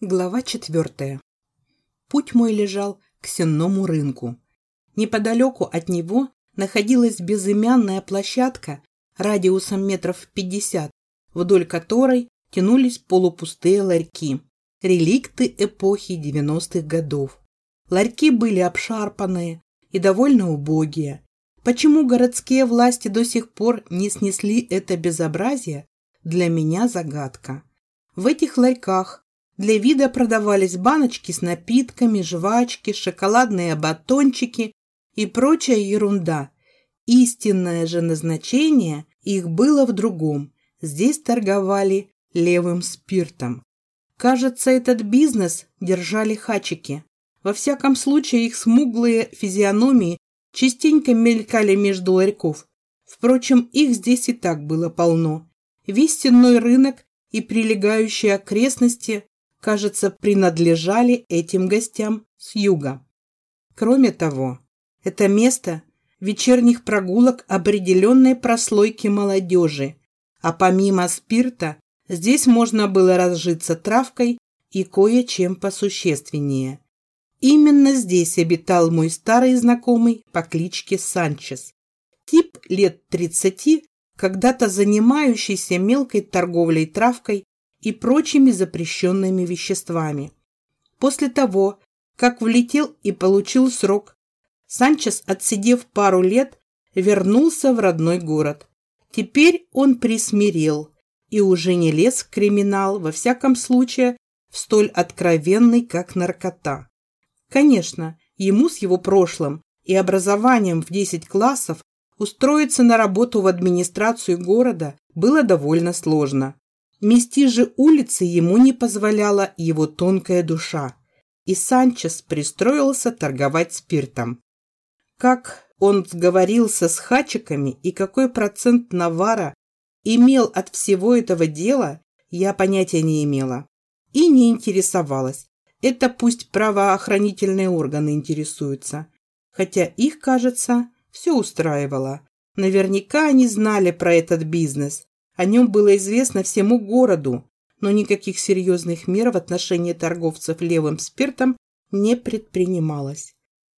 Глава четвертая. Путь мой лежал к сенному рынку. Неподалеку от него находилась безымянная площадка радиусом метров пятьдесят, вдоль которой тянулись полупустые ларьки, реликты эпохи девяностых годов. Ларьки были обшарпанные и довольно убогие. Почему городские власти до сих пор не снесли это безобразие, для меня загадка. В этих ларьках для вида продавались баночки с напитками, жвачки, шоколадные батончики и прочая ерунда. Истинное же назначение их было в другом. Здесь торговали левым спиртом. Кажется, этот бизнес держали хачики. Во всяком случае, их смуглые физиономии частенько мелькали между ларьков. Впрочем, их здесь и так было полно. Весь стенной рынок и прилегающие окрестности кажется, принадлежали этим гостям с юга. Кроме того, это место вечерних прогулок определенной прослойки молодежи, а помимо спирта здесь можно было разжиться травкой и кое-чем посущественнее. Именно здесь обитал мой старый знакомый по кличке Санчес. Тип лет 30, когда-то занимающийся мелкой торговлей травкой и прочими запрещенными веществами. После того, как влетел и получил срок, Санчес, отсидев пару лет, вернулся в родной город. Теперь он присмирел и уже не лез в криминал, во всяком случае, в столь откровенный, как наркота. Конечно, ему с его прошлым и образованием в 10 классов устроиться на работу в администрацию города было довольно сложно. Мести же улицы ему не позволяла его тонкая душа, и Санчес пристроился торговать спиртом. Как он сговорился с хачиками и какой процент навара имел от всего этого дела, я понятия не имела. И не интересовалась. Это пусть правоохранительные органы интересуются. Хотя их, кажется, все устраивало. Наверняка они знали про этот бизнес о нем было известно всему городу, но никаких серьезных мер в отношении торговцев левым спиртом не предпринималось.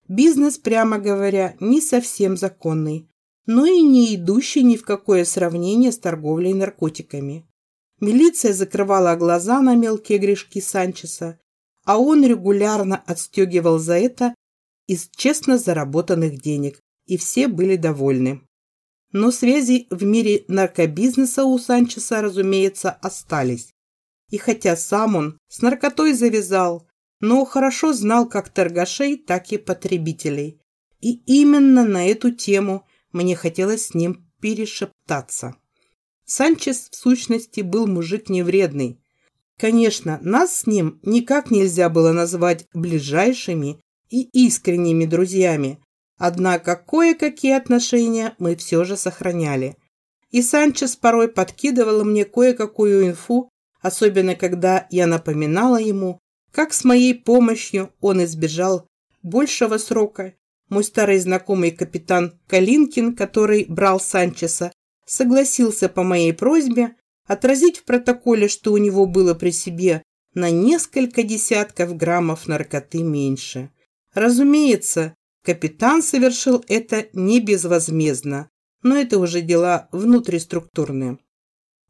Бизнес, прямо говоря, не совсем законный, но и не идущий ни в какое сравнение с торговлей наркотиками. Милиция закрывала глаза на мелкие грешки Санчеса, а он регулярно отстегивал за это из честно заработанных денег, и все были довольны. Но связи в мире наркобизнеса у Санчеса, разумеется, остались. И хотя сам он с наркотой завязал, но хорошо знал как торгашей, так и потребителей. И именно на эту тему мне хотелось с ним перешептаться. Санчес, в сущности, был мужик невредный. Конечно, нас с ним никак нельзя было назвать ближайшими и искренними друзьями, Однако кое-какие отношения мы все же сохраняли. И Санчес порой подкидывал мне кое-какую инфу, особенно когда я напоминала ему, как с моей помощью он избежал большего срока. Мой старый знакомый капитан Калинкин, который брал Санчеса, согласился по моей просьбе отразить в протоколе, что у него было при себе на несколько десятков граммов наркоты меньше. Разумеется, Капитан совершил это не безвозмездно, но это уже дела внутриструктурные.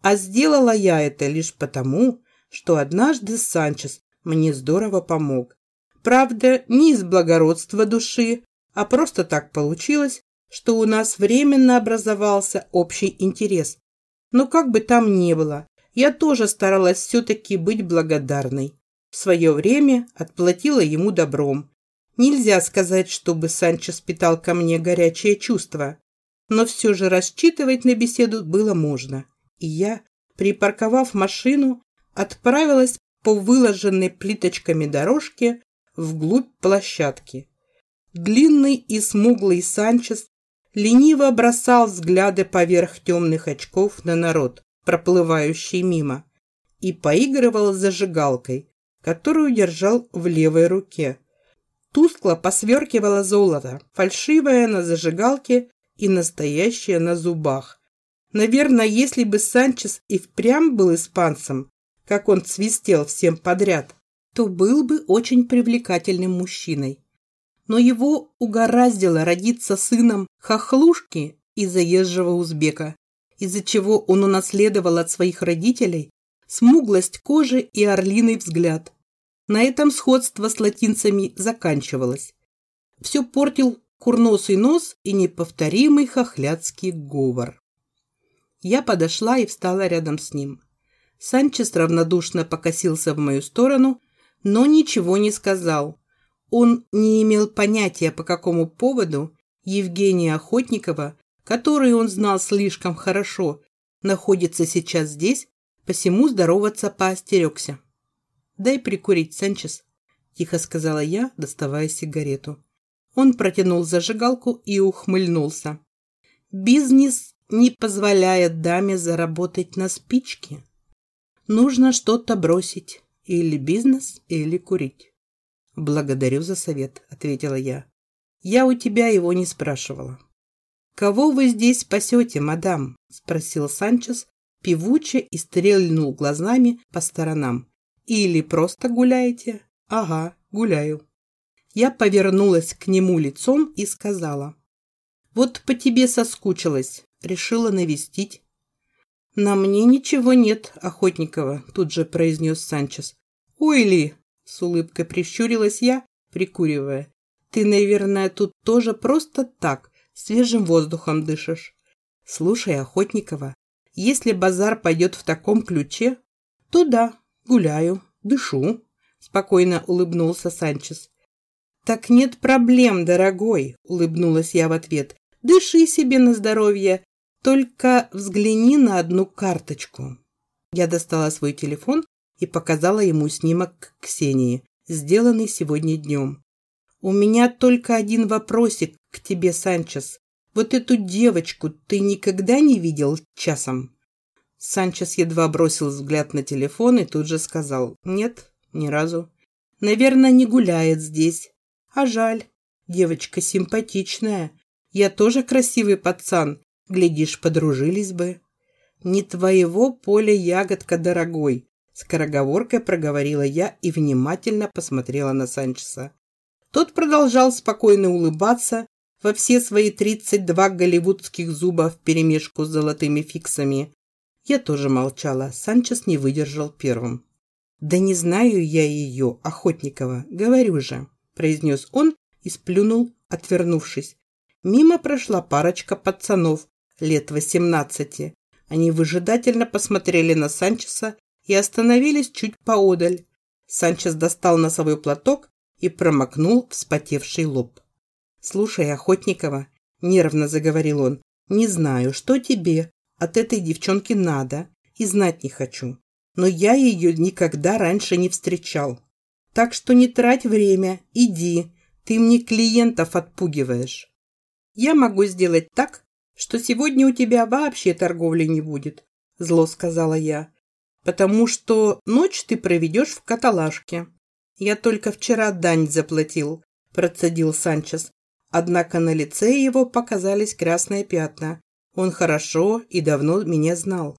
А сделала я это лишь потому, что однажды Санчес мне здорово помог. Правда, не из благородства души, а просто так получилось, что у нас временно образовался общий интерес. Но как бы там ни было, я тоже старалась все-таки быть благодарной. В свое время отплатила ему добром, Нельзя сказать, чтобы Санчес питал ко мне горячее чувство, но все же рассчитывать на беседу было можно. И я, припарковав машину, отправилась по выложенной плиточками дорожке вглубь площадки. Длинный и смуглый Санчес лениво бросал взгляды поверх темных очков на народ, проплывающий мимо, и поигрывал зажигалкой, которую держал в левой руке. Тускло посверкивало золото, фальшивое на зажигалке и настоящее на зубах. Наверное, если бы Санчес и впрямь был испанцем, как он свистел всем подряд, то был бы очень привлекательным мужчиной. Но его угораздило родиться сыном хохлушки и заезжего узбека, из-за чего он унаследовал от своих родителей смуглость кожи и орлиный взгляд. На этом сходство с латинцами заканчивалось. Все портил курносый нос и неповторимый хохлядский говор. Я подошла и встала рядом с ним. Санчес равнодушно покосился в мою сторону, но ничего не сказал. Он не имел понятия, по какому поводу Евгения Охотникова, которую он знал слишком хорошо, находится сейчас здесь, посему здороваться поостерегся. «Дай прикурить, Санчес», – тихо сказала я, доставая сигарету. Он протянул зажигалку и ухмыльнулся. «Бизнес не позволяет даме заработать на спички. Нужно что-то бросить. Или бизнес, или курить». «Благодарю за совет», – ответила я. «Я у тебя его не спрашивала». «Кого вы здесь спасете, мадам?» – спросил Санчес, певуче и стрельнул глазами по сторонам. «Или просто гуляете?» «Ага, гуляю». Я повернулась к нему лицом и сказала. «Вот по тебе соскучилась. Решила навестить». «На мне ничего нет, Охотникова», – тут же произнес Санчес. «Ой ли!» – с улыбкой прищурилась я, прикуривая. «Ты, наверное, тут тоже просто так, свежим воздухом дышишь. Слушай, Охотникова, если базар пойдет в таком ключе, то да, гуляю, дышу», – спокойно улыбнулся Санчес. «Так нет проблем, дорогой», – улыбнулась я в ответ. «Дыши себе на здоровье, только взгляни на одну карточку». Я достала свой телефон и показала ему снимок Ксении, сделанный сегодня днем. «У меня только один вопросик к тебе, Санчес. Вот эту девочку ты никогда не видел часом?» Санчес едва бросил взгляд на телефон и тут же сказал «Нет, ни разу. Наверное, не гуляет здесь. А жаль. Девочка симпатичная. Я тоже красивый пацан. Глядишь, подружились бы. Не твоего поля ягодка, дорогой. Скороговоркой проговорила я и внимательно посмотрела на Санчеса. Тот продолжал спокойно улыбаться во все свои 32 голливудских зуба вперемешку с золотыми фиксами. Я тоже молчала. Санчес не выдержал первым. «Да не знаю я ее, Охотникова, говорю же» произнес он и сплюнул, отвернувшись. Мимо прошла парочка пацанов лет восемнадцати. Они выжидательно посмотрели на Санчеса и остановились чуть поодаль. Санчес достал носовой платок и промокнул вспотевший лоб. «Слушай, Охотникова», – нервно заговорил он, – «не знаю, что тебе от этой девчонки надо, и знать не хочу, но я ее никогда раньше не встречал. Так что не трать время, иди, ты мне клиентов отпугиваешь. Я могу сделать так, что сегодня у тебя вообще торговли не будет, зло сказала я, потому что ночь ты проведешь в каталажке. Я только вчера дань заплатил, процедил Санчес. Однако на лице его показались красные пятна. Он хорошо и давно меня знал.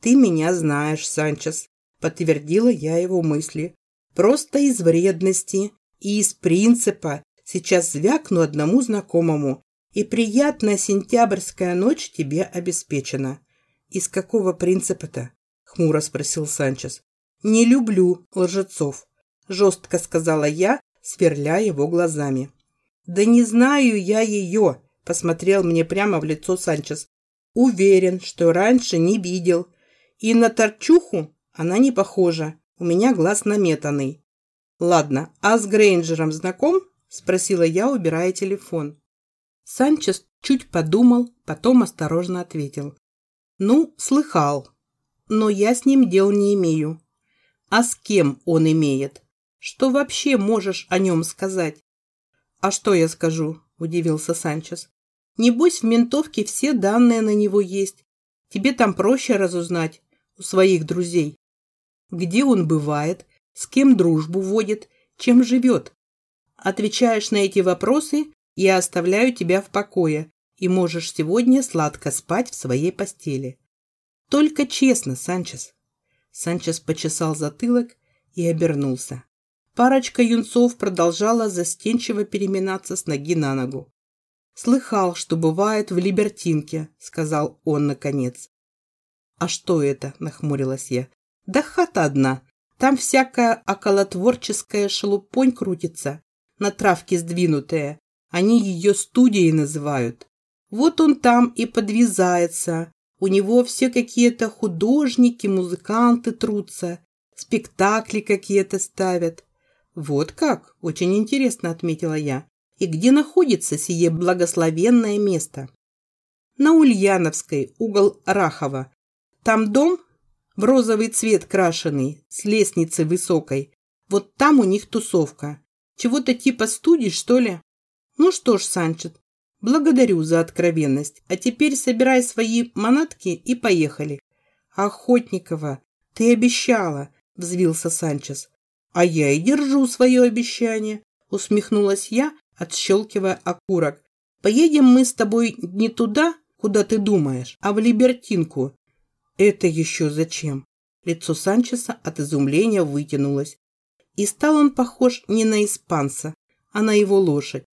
«Ты меня знаешь, Санчес», – подтвердила я его мысли. Просто из вредности и из принципа сейчас звякну одному знакомому, и приятная сентябрьская ночь тебе обеспечена. Из какого принципа-то? Хмуро спросил Санчес. Не люблю лжецов, жестко сказала я, сверля его глазами. Да не знаю я ее, посмотрел мне прямо в лицо Санчес. Уверен, что раньше не видел. И на торчуху она не похожа. У меня глаз наметанный. Ладно, а с Грейнджером знаком? Спросила я, убирая телефон. Санчес чуть подумал, потом осторожно ответил. Ну, слыхал. Но я с ним дел не имею. А с кем он имеет? Что вообще можешь о нем сказать? А что я скажу? Удивился Санчес. Небось, в ментовке все данные на него есть. Тебе там проще разузнать у своих друзей где он бывает, с кем дружбу водит, чем живет. Отвечаешь на эти вопросы, я оставляю тебя в покое, и можешь сегодня сладко спать в своей постели. Только честно, Санчес. Санчес почесал затылок и обернулся. Парочка юнцов продолжала застенчиво переминаться с ноги на ногу. «Слыхал, что бывает в Либертинке», — сказал он наконец. «А что это?» — нахмурилась я. «Да хата одна. Там всякая околотворческая шелупонь крутится, на травке сдвинутая. Они ее студией называют. Вот он там и подвязается. У него все какие-то художники, музыканты трутся, спектакли какие-то ставят. Вот как? Очень интересно, отметила я. И где находится сие благословенное место? На Ульяновской, угол Рахова. Там дом в розовый цвет крашеный, с лестницей высокой. Вот там у них тусовка. Чего-то типа студий, что ли? Ну что ж, Санчет, благодарю за откровенность. А теперь собирай свои манатки и поехали. Охотникова, ты обещала, взвился Санчес. А я и держу свое обещание, усмехнулась я, отщелкивая окурок. Поедем мы с тобой не туда, куда ты думаешь, а в Либертинку. Это еще зачем? Лицо Санчеса от изумления вытянулось. И стал он похож не на испанца, а на его лошадь.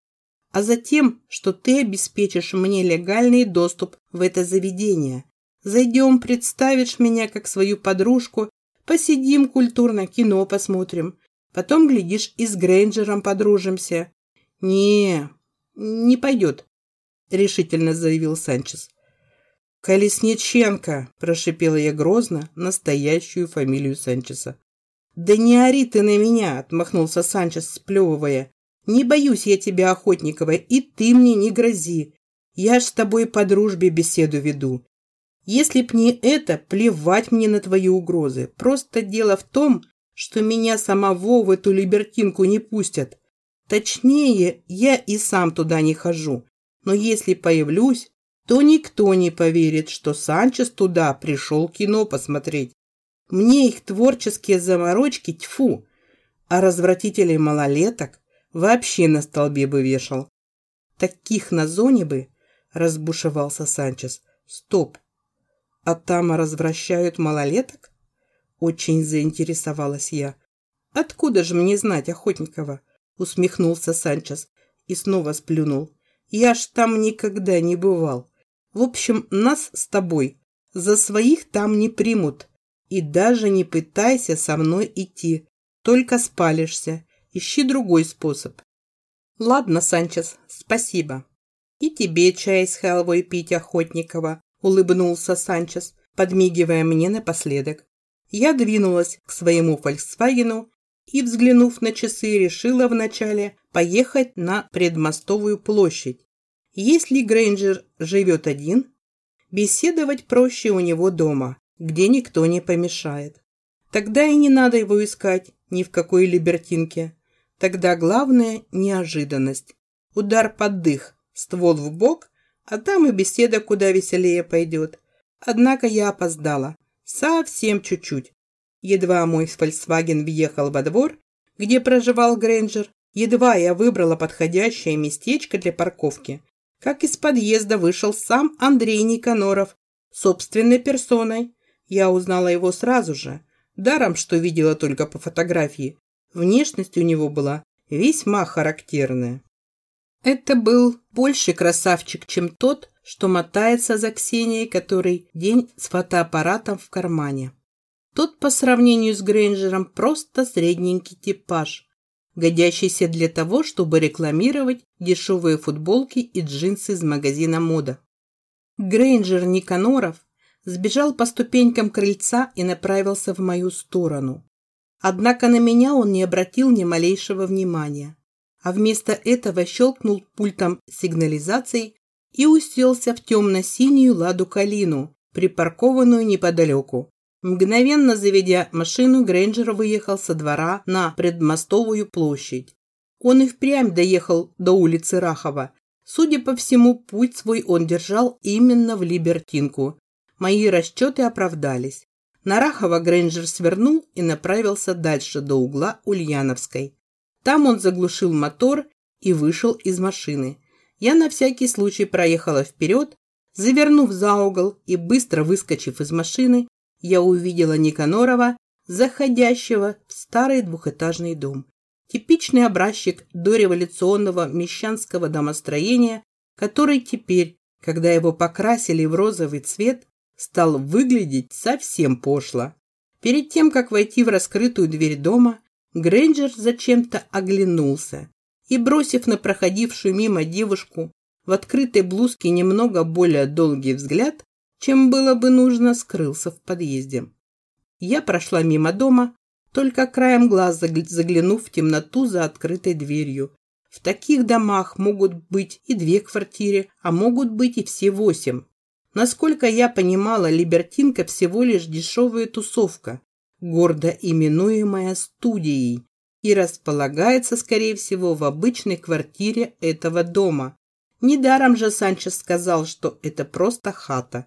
А затем, что ты обеспечишь мне легальный доступ в это заведение. Зайдем, представишь меня как свою подружку Посидим культурно, кино посмотрим. Потом, глядишь, и с Грейнджером подружимся. Не, не пойдет, решительно заявил Санчес. Колесниченко, прошипела я грозно настоящую фамилию Санчеса. Да не ори ты на меня, отмахнулся Санчес, сплевывая. Не боюсь я тебя, Охотникова, и ты мне не грози. Я ж с тобой по дружбе беседу веду. Если б не это, плевать мне на твои угрозы. Просто дело в том, что меня самого в эту либертинку не пустят. Точнее, я и сам туда не хожу. Но если появлюсь, то никто не поверит, что Санчес туда пришел кино посмотреть. Мне их творческие заморочки тьфу, а развратителей малолеток вообще на столбе бы вешал. Таких на зоне бы, разбушевался Санчес. Стоп, а там развращают малолеток? Очень заинтересовалась я. Откуда же мне знать Охотникова? Усмехнулся Санчес и снова сплюнул. Я ж там никогда не бывал. В общем, нас с тобой за своих там не примут. И даже не пытайся со мной идти. Только спалишься. Ищи другой способ. Ладно, Санчес, спасибо. И тебе чай с халвой пить, Охотникова улыбнулся Санчес, подмигивая мне напоследок. Я двинулась к своему «Фольксвагену» и, взглянув на часы, решила вначале поехать на предмостовую площадь. Если Грейнджер живет один, беседовать проще у него дома, где никто не помешает. Тогда и не надо его искать ни в какой либертинке. Тогда главное – неожиданность. Удар под дых, ствол в бок а там и беседа куда веселее пойдет. Однако я опоздала. Совсем чуть-чуть. Едва мой Volkswagen въехал во двор, где проживал Грейнджер, едва я выбрала подходящее местечко для парковки, как из подъезда вышел сам Андрей Никаноров, собственной персоной. Я узнала его сразу же, даром, что видела только по фотографии. Внешность у него была весьма характерная. Это был больше красавчик, чем тот, что мотается за Ксенией который день с фотоаппаратом в кармане. Тот по сравнению с Грейнджером просто средненький типаж, годящийся для того, чтобы рекламировать дешевые футболки и джинсы из магазина мода. Грейнджер Никаноров сбежал по ступенькам крыльца и направился в мою сторону. Однако на меня он не обратил ни малейшего внимания а вместо этого щелкнул пультом сигнализации и уселся в темно-синюю ладу калину, припаркованную неподалеку. Мгновенно заведя машину, Грейнджер выехал со двора на предмостовую площадь. Он и впрямь доехал до улицы Рахова. Судя по всему, путь свой он держал именно в Либертинку. Мои расчеты оправдались. На Рахова Грейнджер свернул и направился дальше до угла Ульяновской. Там он заглушил мотор и вышел из машины. Я на всякий случай проехала вперед, завернув за угол и быстро выскочив из машины, я увидела Никанорова, заходящего в старый двухэтажный дом. Типичный образчик дореволюционного мещанского домостроения, который теперь, когда его покрасили в розовый цвет, стал выглядеть совсем пошло. Перед тем, как войти в раскрытую дверь дома, Грейнджер зачем-то оглянулся и, бросив на проходившую мимо девушку в открытой блузке немного более долгий взгляд, чем было бы нужно, скрылся в подъезде. Я прошла мимо дома, только краем глаз заглянув в темноту за открытой дверью. В таких домах могут быть и две квартиры, а могут быть и все восемь. Насколько я понимала, Либертинка всего лишь дешевая тусовка, гордо именуемая студией, и располагается, скорее всего, в обычной квартире этого дома. Недаром же Санчес сказал, что это просто хата.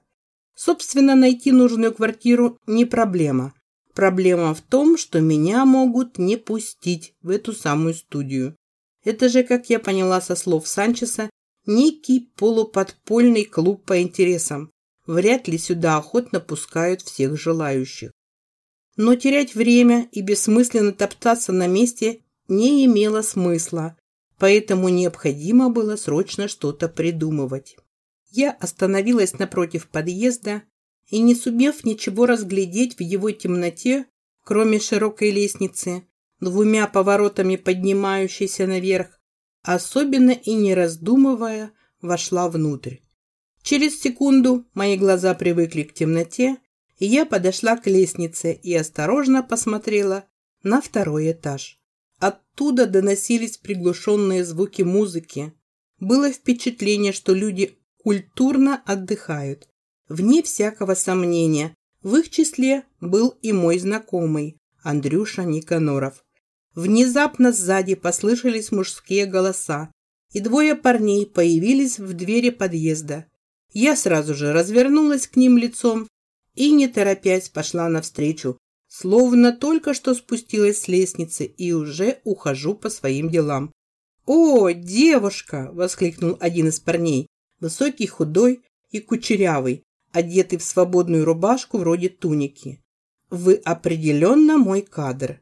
Собственно, найти нужную квартиру не проблема. Проблема в том, что меня могут не пустить в эту самую студию. Это же, как я поняла со слов Санчеса, некий полуподпольный клуб по интересам. Вряд ли сюда охотно пускают всех желающих. Но терять время и бессмысленно топтаться на месте не имело смысла, поэтому необходимо было срочно что-то придумывать. Я остановилась напротив подъезда и, не сумев ничего разглядеть в его темноте, кроме широкой лестницы, двумя поворотами поднимающейся наверх, особенно и не раздумывая, вошла внутрь. Через секунду мои глаза привыкли к темноте, и я подошла к лестнице и осторожно посмотрела на второй этаж. Оттуда доносились приглушенные звуки музыки. Было впечатление, что люди культурно отдыхают. Вне всякого сомнения, в их числе был и мой знакомый, Андрюша Никаноров. Внезапно сзади послышались мужские голоса, и двое парней появились в двери подъезда. Я сразу же развернулась к ним лицом и, не торопясь, пошла навстречу, словно только что спустилась с лестницы и уже ухожу по своим делам. «О, девушка!» – воскликнул один из парней высокий, худой и кучерявый, одетый в свободную рубашку вроде туники. Вы определенно мой кадр.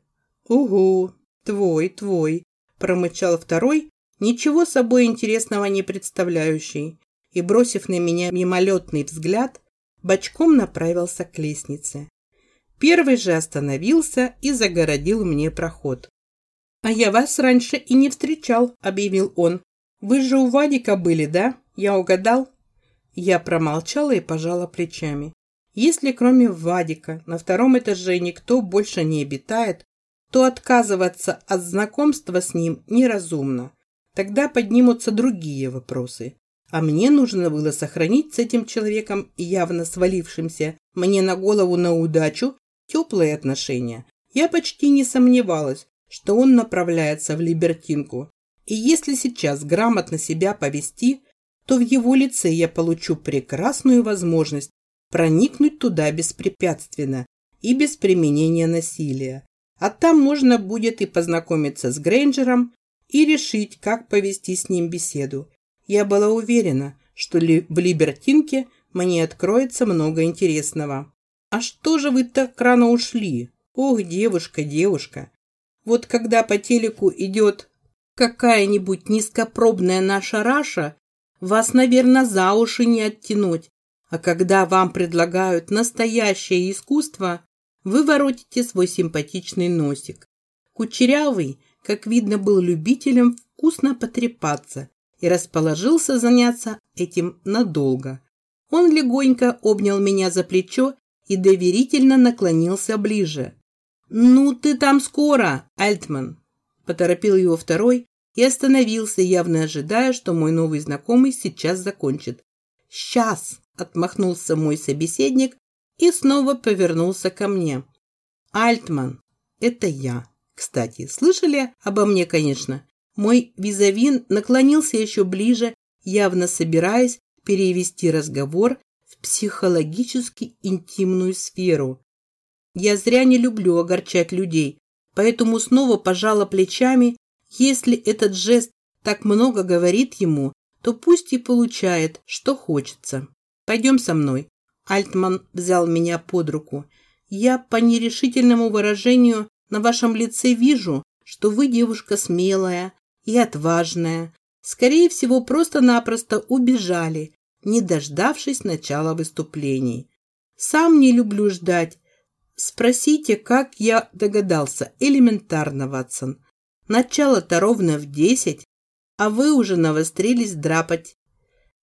Угу, твой, твой, промычал второй, ничего собой интересного не представляющий, и, бросив на меня мимолетный взгляд, бочком направился к лестнице. Первый же остановился и загородил мне проход. «А я вас раньше и не встречал», — объявил он. «Вы же у Вадика были, да?» Я угадал? Я промолчала и пожала плечами. Если кроме Вадика на втором этаже никто больше не обитает, то отказываться от знакомства с ним неразумно. Тогда поднимутся другие вопросы. А мне нужно было сохранить с этим человеком, явно свалившимся мне на голову на удачу, теплые отношения. Я почти не сомневалась, что он направляется в Либертинку. И если сейчас грамотно себя повести, то в его лице я получу прекрасную возможность проникнуть туда беспрепятственно и без применения насилия. А там можно будет и познакомиться с Грейнджером и решить, как повести с ним беседу. Я была уверена, что в Либертинке мне откроется много интересного. А что же вы так рано ушли? Ох, девушка, девушка. Вот когда по телеку идет какая-нибудь низкопробная наша Раша, вас, наверное, за уши не оттянуть. А когда вам предлагают настоящее искусство, вы воротите свой симпатичный носик. Кучерявый, как видно, был любителем вкусно потрепаться и расположился заняться этим надолго. Он легонько обнял меня за плечо и доверительно наклонился ближе. «Ну ты там скоро, Альтман!» – поторопил его второй, и остановился, явно ожидая, что мой новый знакомый сейчас закончит. «Сейчас!» – отмахнулся мой собеседник и снова повернулся ко мне. «Альтман, это я. Кстати, слышали обо мне, конечно?» Мой визавин наклонился еще ближе, явно собираясь перевести разговор в психологически интимную сферу. Я зря не люблю огорчать людей, поэтому снова пожала плечами если этот жест так много говорит ему, то пусть и получает, что хочется. Пойдем со мной. Альтман взял меня под руку. Я по нерешительному выражению на вашем лице вижу, что вы девушка смелая и отважная. Скорее всего, просто-напросто убежали, не дождавшись начала выступлений. Сам не люблю ждать. Спросите, как я догадался. Элементарно, Ватсон. Начало-то ровно в десять, а вы уже навострились драпать.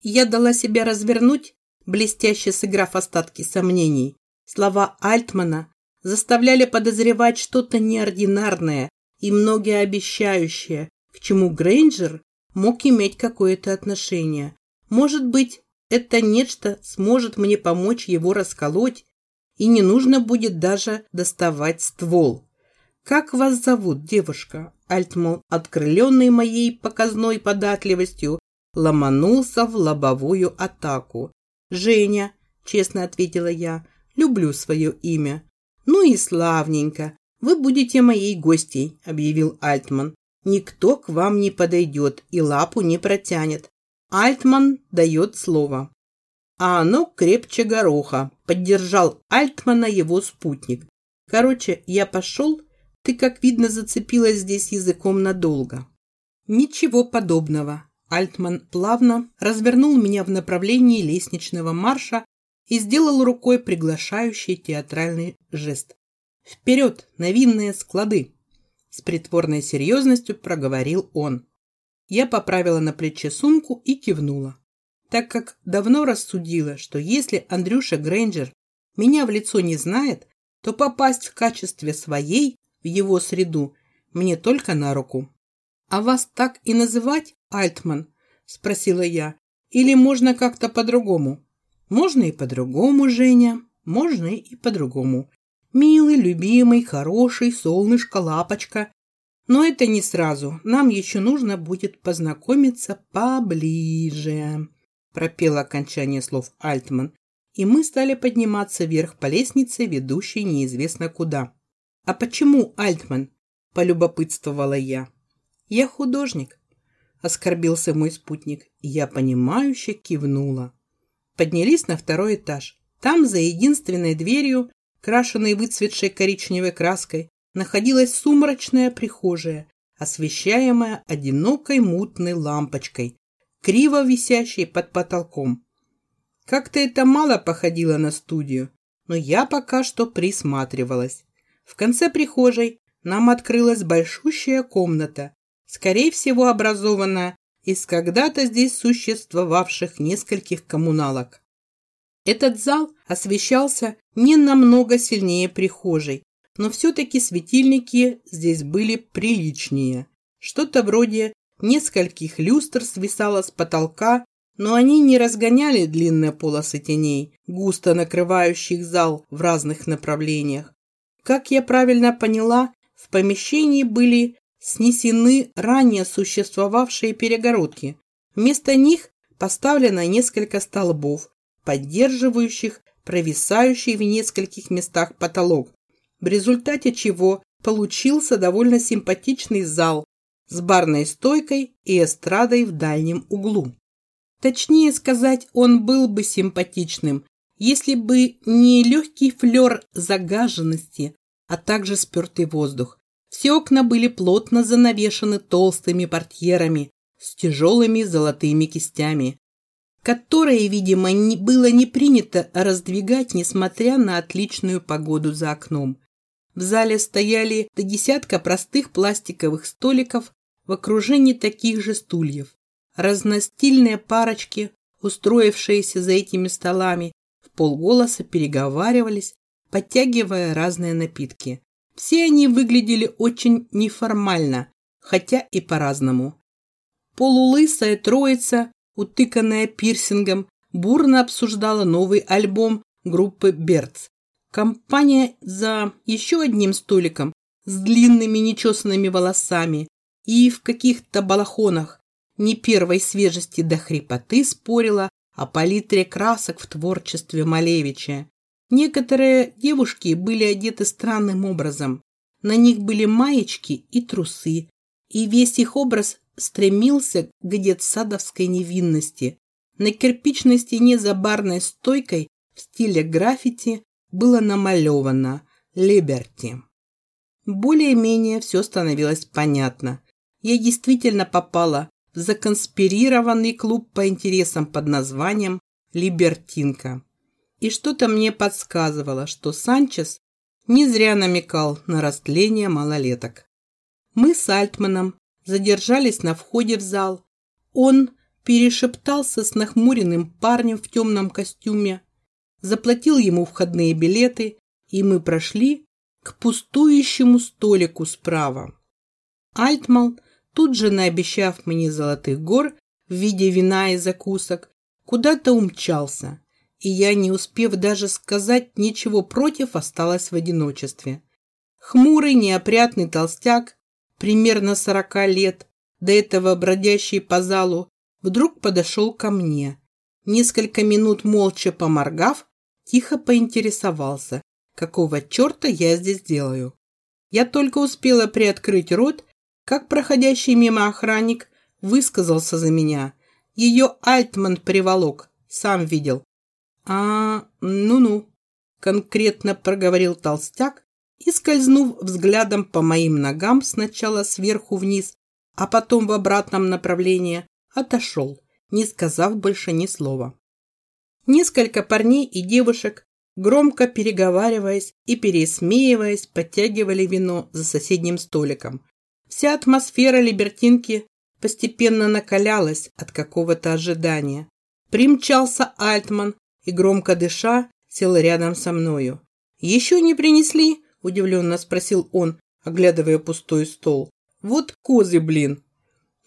Я дала себя развернуть, блестяще сыграв остатки сомнений. Слова Альтмана заставляли подозревать что-то неординарное и многообещающее, к чему Грейнджер мог иметь какое-то отношение. Может быть, это нечто сможет мне помочь его расколоть, и не нужно будет даже доставать ствол. «Как вас зовут, девушка?» Альтман, открыленный моей показной податливостью, ломанулся в лобовую атаку. «Женя», — честно ответила я, — «люблю свое имя». «Ну и славненько. Вы будете моей гостьей», — объявил Альтман. «Никто к вам не подойдет и лапу не протянет. Альтман дает слово». «А оно крепче гороха», — поддержал Альтмана его спутник. «Короче, я пошел, ты, как видно, зацепилась здесь языком надолго». «Ничего подобного». Альтман плавно развернул меня в направлении лестничного марша и сделал рукой приглашающий театральный жест. «Вперед, на винные склады!» С притворной серьезностью проговорил он. Я поправила на плече сумку и кивнула, так как давно рассудила, что если Андрюша Грейнджер меня в лицо не знает, то попасть в качестве своей в его среду мне только на руку. «А вас так и называть, Альтман?» – спросила я. «Или можно как-то по-другому?» Можно и по-другому, Женя, можно и по-другому. Милый, любимый, хороший, солнышко, лапочка. Но это не сразу. Нам еще нужно будет познакомиться поближе. Пропел окончание слов Альтман. И мы стали подниматься вверх по лестнице, ведущей неизвестно куда. «А почему Альтман?» – полюбопытствовала я. «Я художник», – оскорбился мой спутник. Я понимающе кивнула поднялись на второй этаж. Там, за единственной дверью, крашенной выцветшей коричневой краской, находилась сумрачная прихожая, освещаемая одинокой мутной лампочкой, криво висящей под потолком. Как-то это мало походило на студию, но я пока что присматривалась. В конце прихожей нам открылась большущая комната, скорее всего образованная из когда-то здесь существовавших нескольких коммуналок. Этот зал освещался не намного сильнее прихожей, но все-таки светильники здесь были приличнее. Что-то вроде нескольких люстр свисало с потолка, но они не разгоняли длинные полосы теней, густо накрывающих зал в разных направлениях. Как я правильно поняла, в помещении были снесены ранее существовавшие перегородки. Вместо них поставлено несколько столбов, поддерживающих провисающий в нескольких местах потолок, в результате чего получился довольно симпатичный зал с барной стойкой и эстрадой в дальнем углу. Точнее сказать, он был бы симпатичным, если бы не легкий флер загаженности, а также спертый воздух, все окна были плотно занавешены толстыми портьерами с тяжелыми золотыми кистями, которые, видимо, не, было не принято раздвигать, несмотря на отличную погоду за окном. В зале стояли до десятка простых пластиковых столиков в окружении таких же стульев. Разностильные парочки, устроившиеся за этими столами, полголоса переговаривались, подтягивая разные напитки. Все они выглядели очень неформально, хотя и по-разному. Полулысая троица, утыканная пирсингом, бурно обсуждала новый альбом группы Берц. Компания за еще одним столиком с длинными нечесанными волосами и в каких-то балахонах не первой свежести до хрипоты спорила о палитре красок в творчестве Малевича. Некоторые девушки были одеты странным образом. На них были маечки и трусы, и весь их образ стремился к детсадовской невинности. На кирпичной стене за барной стойкой в стиле граффити было намалевано «Либерти». более-менее все становилось понятно. Я действительно попала законспирированный клуб по интересам под названием «Либертинка». И что-то мне подсказывало, что Санчес не зря намекал на растление малолеток. Мы с Альтманом задержались на входе в зал. Он перешептался с нахмуренным парнем в темном костюме, заплатил ему входные билеты, и мы прошли к пустующему столику справа. Альтман, тут же наобещав мне золотых гор в виде вина и закусок, куда-то умчался, и я, не успев даже сказать ничего против, осталась в одиночестве. Хмурый, неопрятный толстяк, примерно сорока лет, до этого бродящий по залу, вдруг подошел ко мне. Несколько минут молча поморгав, тихо поинтересовался, какого черта я здесь делаю. Я только успела приоткрыть рот, как проходящий мимо охранник высказался за меня. Ее Альтман приволок, сам видел. А, ну-ну, конкретно проговорил толстяк и, скользнув взглядом по моим ногам сначала сверху вниз, а потом в обратном направлении, отошел, не сказав больше ни слова. Несколько парней и девушек громко переговариваясь и пересмеиваясь, подтягивали вино за соседним столиком. Вся атмосфера либертинки постепенно накалялась от какого-то ожидания. Примчался Альтман и, громко дыша, сел рядом со мною. «Еще не принесли?» – удивленно спросил он, оглядывая пустой стол. «Вот козы, блин!»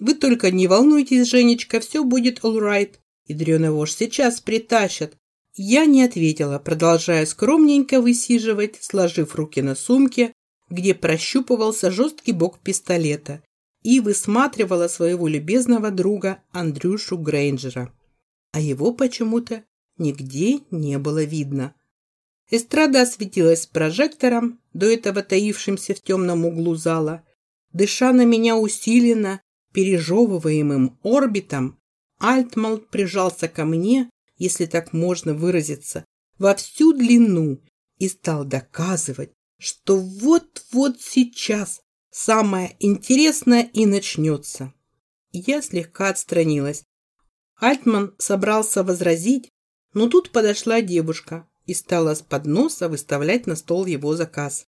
«Вы только не волнуйтесь, Женечка, все будет right. Ядрёна вошь сейчас притащат. Я не ответила, продолжая скромненько высиживать, сложив руки на сумке, где прощупывался жесткий бок пистолета, и высматривала своего любезного друга Андрюшу Грейнджера. А его почему-то нигде не было видно. Эстрада осветилась прожектором, до этого таившимся в темном углу зала. Дыша на меня усиленно, пережевываемым орбитом, Альтмал прижался ко мне если так можно выразиться, во всю длину и стал доказывать, что вот-вот сейчас самое интересное и начнется. Я слегка отстранилась. Альтман собрался возразить, но тут подошла девушка и стала с подноса выставлять на стол его заказ.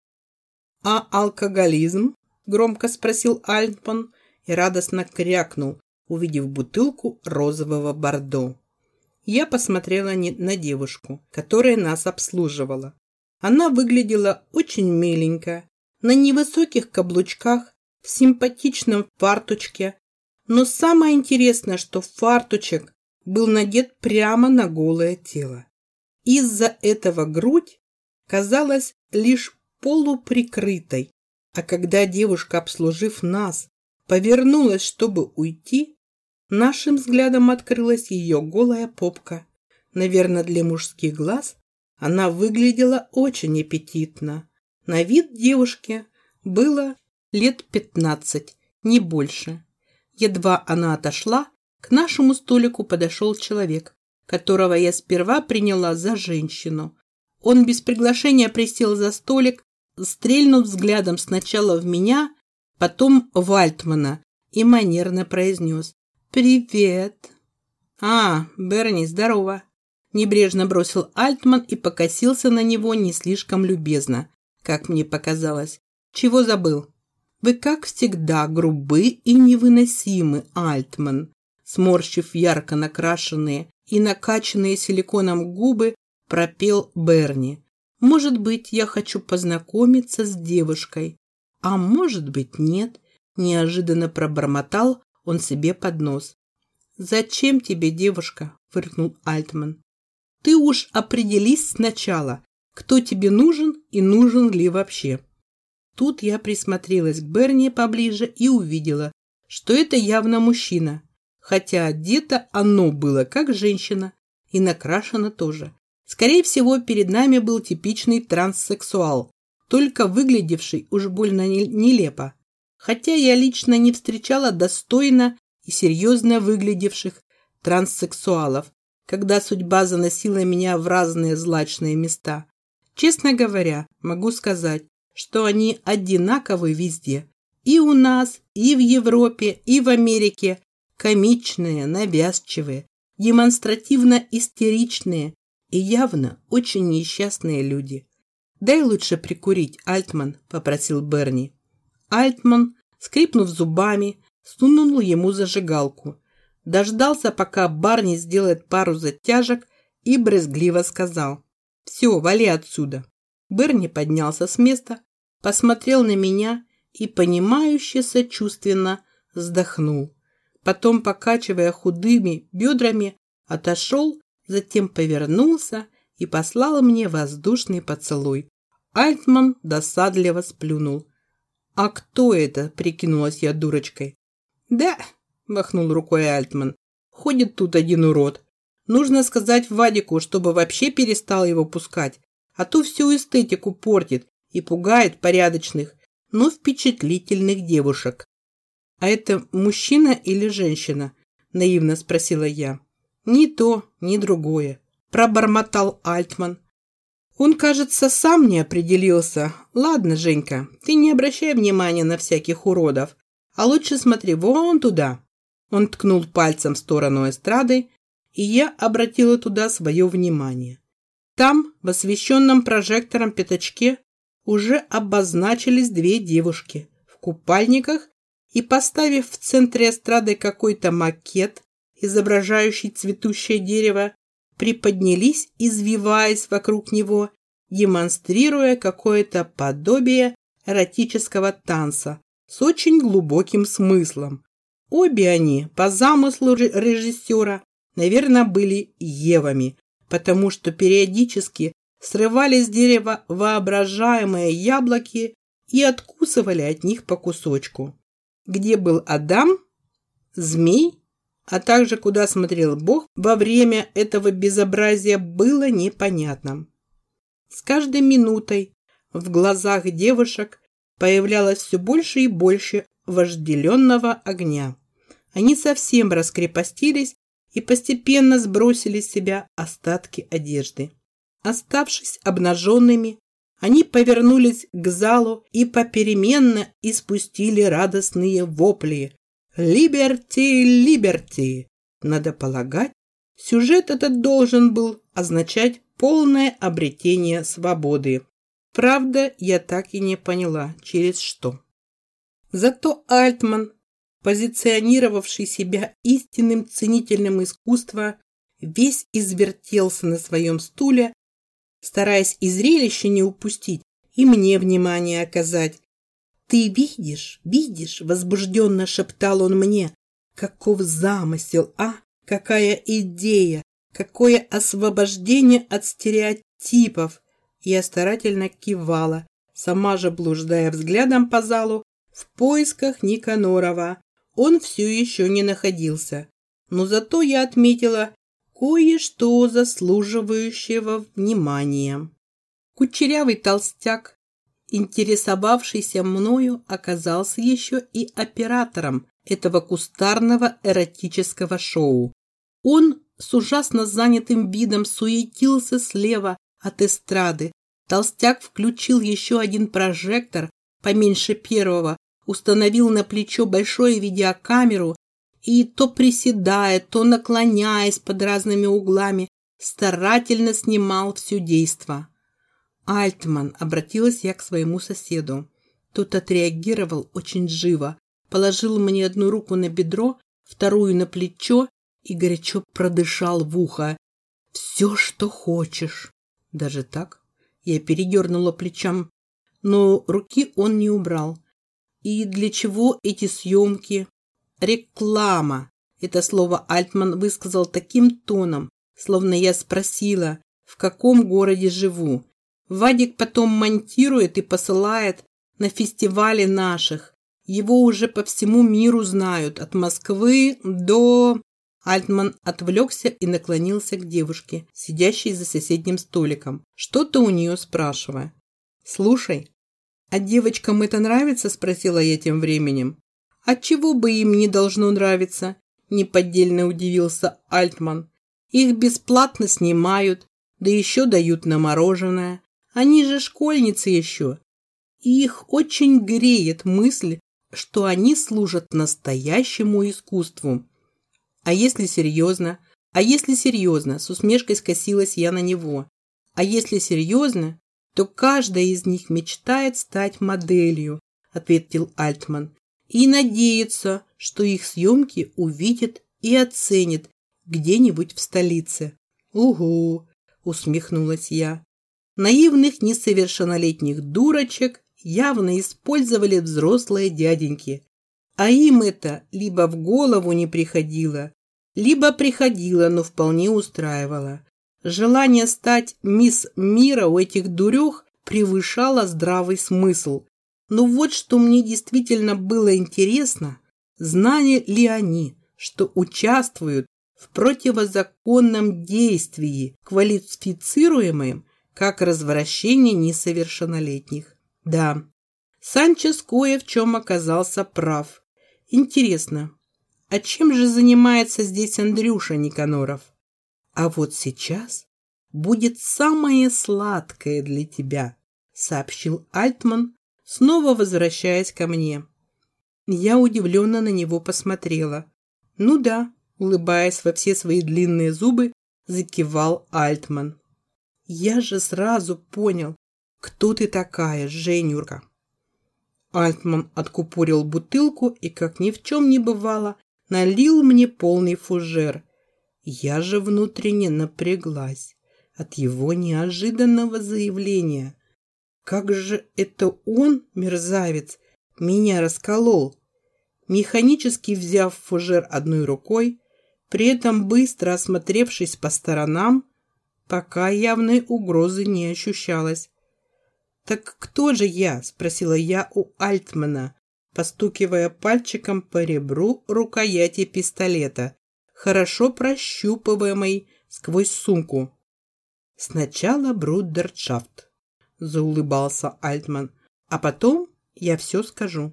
«А алкоголизм?» – громко спросил Альтман и радостно крякнул, увидев бутылку розового бордо. Я посмотрела на девушку, которая нас обслуживала. Она выглядела очень миленько, на невысоких каблучках, в симпатичном фартучке. Но самое интересное, что фартучек был надет прямо на голое тело. Из-за этого грудь казалась лишь полуприкрытой. А когда девушка, обслужив нас, повернулась, чтобы уйти, Нашим взглядом открылась ее голая попка. Наверное, для мужских глаз она выглядела очень аппетитно. На вид девушке было лет пятнадцать, не больше. Едва она отошла, к нашему столику подошел человек, которого я сперва приняла за женщину. Он без приглашения присел за столик, стрельнув взглядом сначала в меня, потом в Альтмана и манерно произнес «Привет!» «А, Берни, здорово!» Небрежно бросил Альтман и покосился на него не слишком любезно, как мне показалось. «Чего забыл?» «Вы, как всегда, грубы и невыносимы, Альтман!» Сморщив ярко накрашенные и накачанные силиконом губы, пропел Берни. «Может быть, я хочу познакомиться с девушкой, а может быть, нет», неожиданно пробормотал он себе под нос. «Зачем тебе, девушка?» – фыркнул Альтман. «Ты уж определись сначала, кто тебе нужен и нужен ли вообще». Тут я присмотрелась к Берни поближе и увидела, что это явно мужчина, хотя одето оно было как женщина и накрашено тоже. Скорее всего, перед нами был типичный транссексуал, только выглядевший уж больно нелепо хотя я лично не встречала достойно и серьезно выглядевших транссексуалов, когда судьба заносила меня в разные злачные места. Честно говоря, могу сказать, что они одинаковы везде. И у нас, и в Европе, и в Америке. Комичные, навязчивые, демонстративно истеричные и явно очень несчастные люди. «Дай лучше прикурить, Альтман», – попросил Берни. Альтман, скрипнув зубами, сунул ему зажигалку. Дождался, пока Барни сделает пару затяжек и брезгливо сказал «Все, вали отсюда». Берни поднялся с места, посмотрел на меня и, понимающе сочувственно, вздохнул. Потом, покачивая худыми бедрами, отошел, затем повернулся и послал мне воздушный поцелуй. Альтман досадливо сплюнул. «А кто это?» – прикинулась я дурочкой. «Да», – махнул рукой Альтман, – «ходит тут один урод. Нужно сказать Вадику, чтобы вообще перестал его пускать, а то всю эстетику портит и пугает порядочных, но впечатлительных девушек». «А это мужчина или женщина?» – наивно спросила я. «Ни то, ни другое», – пробормотал Альтман. Он, кажется, сам не определился. Ладно, Женька, ты не обращай внимания на всяких уродов, а лучше смотри вон туда. Он ткнул пальцем в сторону эстрады, и я обратила туда свое внимание. Там, в освещенном прожектором пятачке, уже обозначились две девушки в купальниках и, поставив в центре эстрады какой-то макет, изображающий цветущее дерево, приподнялись, извиваясь вокруг него, демонстрируя какое-то подобие эротического танца с очень глубоким смыслом. Обе они, по замыслу режиссера, наверное, были Евами, потому что периодически срывали с дерева воображаемые яблоки и откусывали от них по кусочку. Где был Адам? Змей? а также куда смотрел Бог во время этого безобразия, было непонятно. С каждой минутой в глазах девушек появлялось все больше и больше вожделенного огня. Они совсем раскрепостились и постепенно сбросили с себя остатки одежды. Оставшись обнаженными, они повернулись к залу и попеременно испустили радостные вопли, Либерти, либерти. Надо полагать, сюжет этот должен был означать полное обретение свободы. Правда, я так и не поняла, через что. Зато Альтман, позиционировавший себя истинным ценителем искусства, весь извертелся на своем стуле, стараясь и зрелище не упустить, и мне внимание оказать, «Ты видишь, видишь?» – возбужденно шептал он мне. «Каков замысел, а? Какая идея? Какое освобождение от стереотипов!» Я старательно кивала, сама же блуждая взглядом по залу в поисках Никанорова. Он все еще не находился. Но зато я отметила кое-что заслуживающего внимания. Кучерявый толстяк интересовавшийся мною, оказался еще и оператором этого кустарного эротического шоу. Он с ужасно занятым видом суетился слева от эстрады. Толстяк включил еще один прожектор, поменьше первого, установил на плечо большую видеокамеру и то приседая, то наклоняясь под разными углами, старательно снимал все действо. «Альтман», — обратилась я к своему соседу. Тот отреагировал очень живо, положил мне одну руку на бедро, вторую на плечо и горячо продышал в ухо. «Все, что хочешь». Даже так? Я передернула плечам, но руки он не убрал. И для чего эти съемки? Реклама. Это слово Альтман высказал таким тоном, словно я спросила, в каком городе живу. Вадик потом монтирует и посылает на фестивали наших. Его уже по всему миру знают, от Москвы до... Альтман отвлекся и наклонился к девушке, сидящей за соседним столиком, что-то у нее спрашивая. «Слушай, а девочкам это нравится?» – спросила я тем временем. «Отчего бы им не должно нравиться?» – неподдельно удивился Альтман. «Их бесплатно снимают, да еще дают на мороженое. Они же школьницы еще. и их очень греет мысль, что они служат настоящему искусству. А если серьезно? А если серьезно? С усмешкой скосилась я на него. А если серьезно, то каждая из них мечтает стать моделью, ответил Альтман, и надеется, что их съемки увидят и оценят где-нибудь в столице. Угу, усмехнулась я. Наивных несовершеннолетних дурочек явно использовали взрослые дяденьки. А им это либо в голову не приходило, либо приходило, но вполне устраивало. Желание стать мисс мира у этих дурёх превышало здравый смысл. Но вот что мне действительно было интересно, знали ли они, что участвуют в противозаконном действии, квалифицируемом как развращение несовершеннолетних. Да, Санчес кое в чем оказался прав. Интересно, а чем же занимается здесь Андрюша Никаноров? А вот сейчас будет самое сладкое для тебя, сообщил Альтман, снова возвращаясь ко мне. Я удивленно на него посмотрела. Ну да, улыбаясь во все свои длинные зубы, закивал Альтман. Я же сразу понял, кто ты такая, Женюрка. Альтман откупорил бутылку и, как ни в чем не бывало, налил мне полный фужер. Я же внутренне напряглась от его неожиданного заявления. Как же это он, мерзавец, меня расколол? Механически взяв фужер одной рукой, при этом быстро осмотревшись по сторонам, пока явной угрозы не ощущалось. «Так кто же я?» – спросила я у Альтмана, постукивая пальчиком по ребру рукояти пистолета, хорошо прощупываемой сквозь сумку. «Сначала брудершафт», – заулыбался Альтман, – «а потом я все скажу».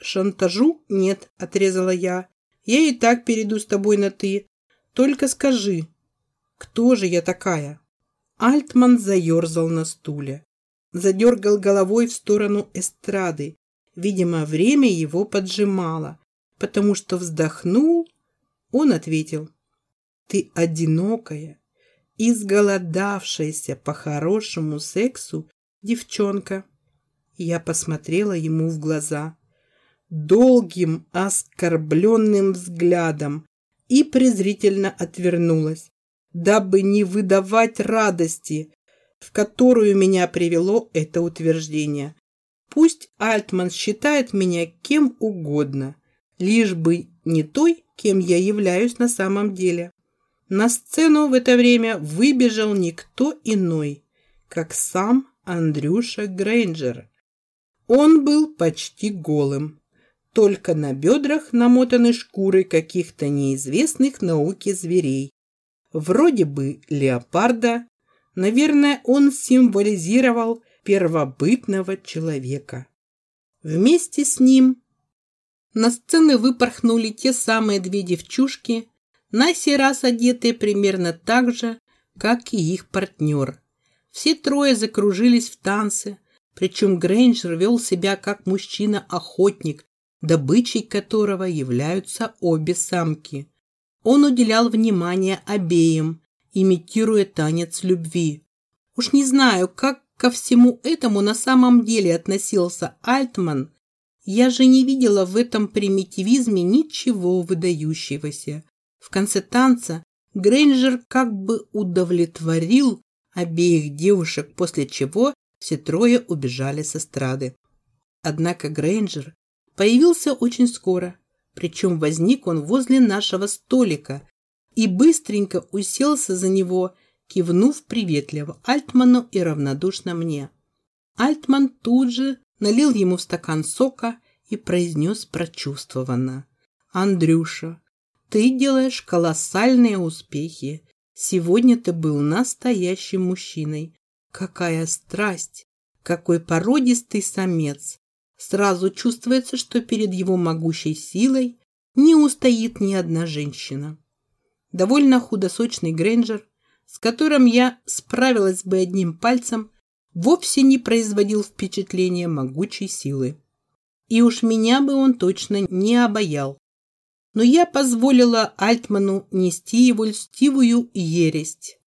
«Шантажу нет», – отрезала я. «Я и так перейду с тобой на «ты». Только скажи, кто же я такая?» Альтман заерзал на стуле, задергал головой в сторону эстрады. Видимо, время его поджимало, потому что вздохнул. Он ответил, «Ты одинокая, изголодавшаяся по хорошему сексу девчонка». Я посмотрела ему в глаза долгим оскорбленным взглядом и презрительно отвернулась дабы не выдавать радости, в которую меня привело это утверждение. Пусть Альтман считает меня кем угодно, лишь бы не той, кем я являюсь на самом деле. На сцену в это время выбежал никто иной, как сам Андрюша Грейнджер. Он был почти голым, только на бедрах намотаны шкуры каких-то неизвестных науке зверей вроде бы леопарда. Наверное, он символизировал первобытного человека. Вместе с ним на сцены выпорхнули те самые две девчушки, на сей раз одетые примерно так же, как и их партнер. Все трое закружились в танце, причем Грейнджер вел себя как мужчина-охотник, добычей которого являются обе самки. Он уделял внимание обеим, имитируя танец любви. Уж не знаю, как ко всему этому на самом деле относился Альтман. Я же не видела в этом примитивизме ничего выдающегося. В конце танца Грейнджер как бы удовлетворил обеих девушек, после чего все трое убежали с эстрады. Однако Грейнджер появился очень скоро причем возник он возле нашего столика и быстренько уселся за него, кивнув приветливо Альтману и равнодушно мне. Альтман тут же налил ему в стакан сока и произнес прочувствованно. «Андрюша, ты делаешь колоссальные успехи. Сегодня ты был настоящим мужчиной. Какая страсть! Какой породистый самец! Сразу чувствуется, что перед его могущей силой не устоит ни одна женщина. Довольно худосочный Грейнджер, с которым я справилась бы одним пальцем, вовсе не производил впечатления могучей силы. И уж меня бы он точно не обаял. Но я позволила Альтману нести его льстивую ересть.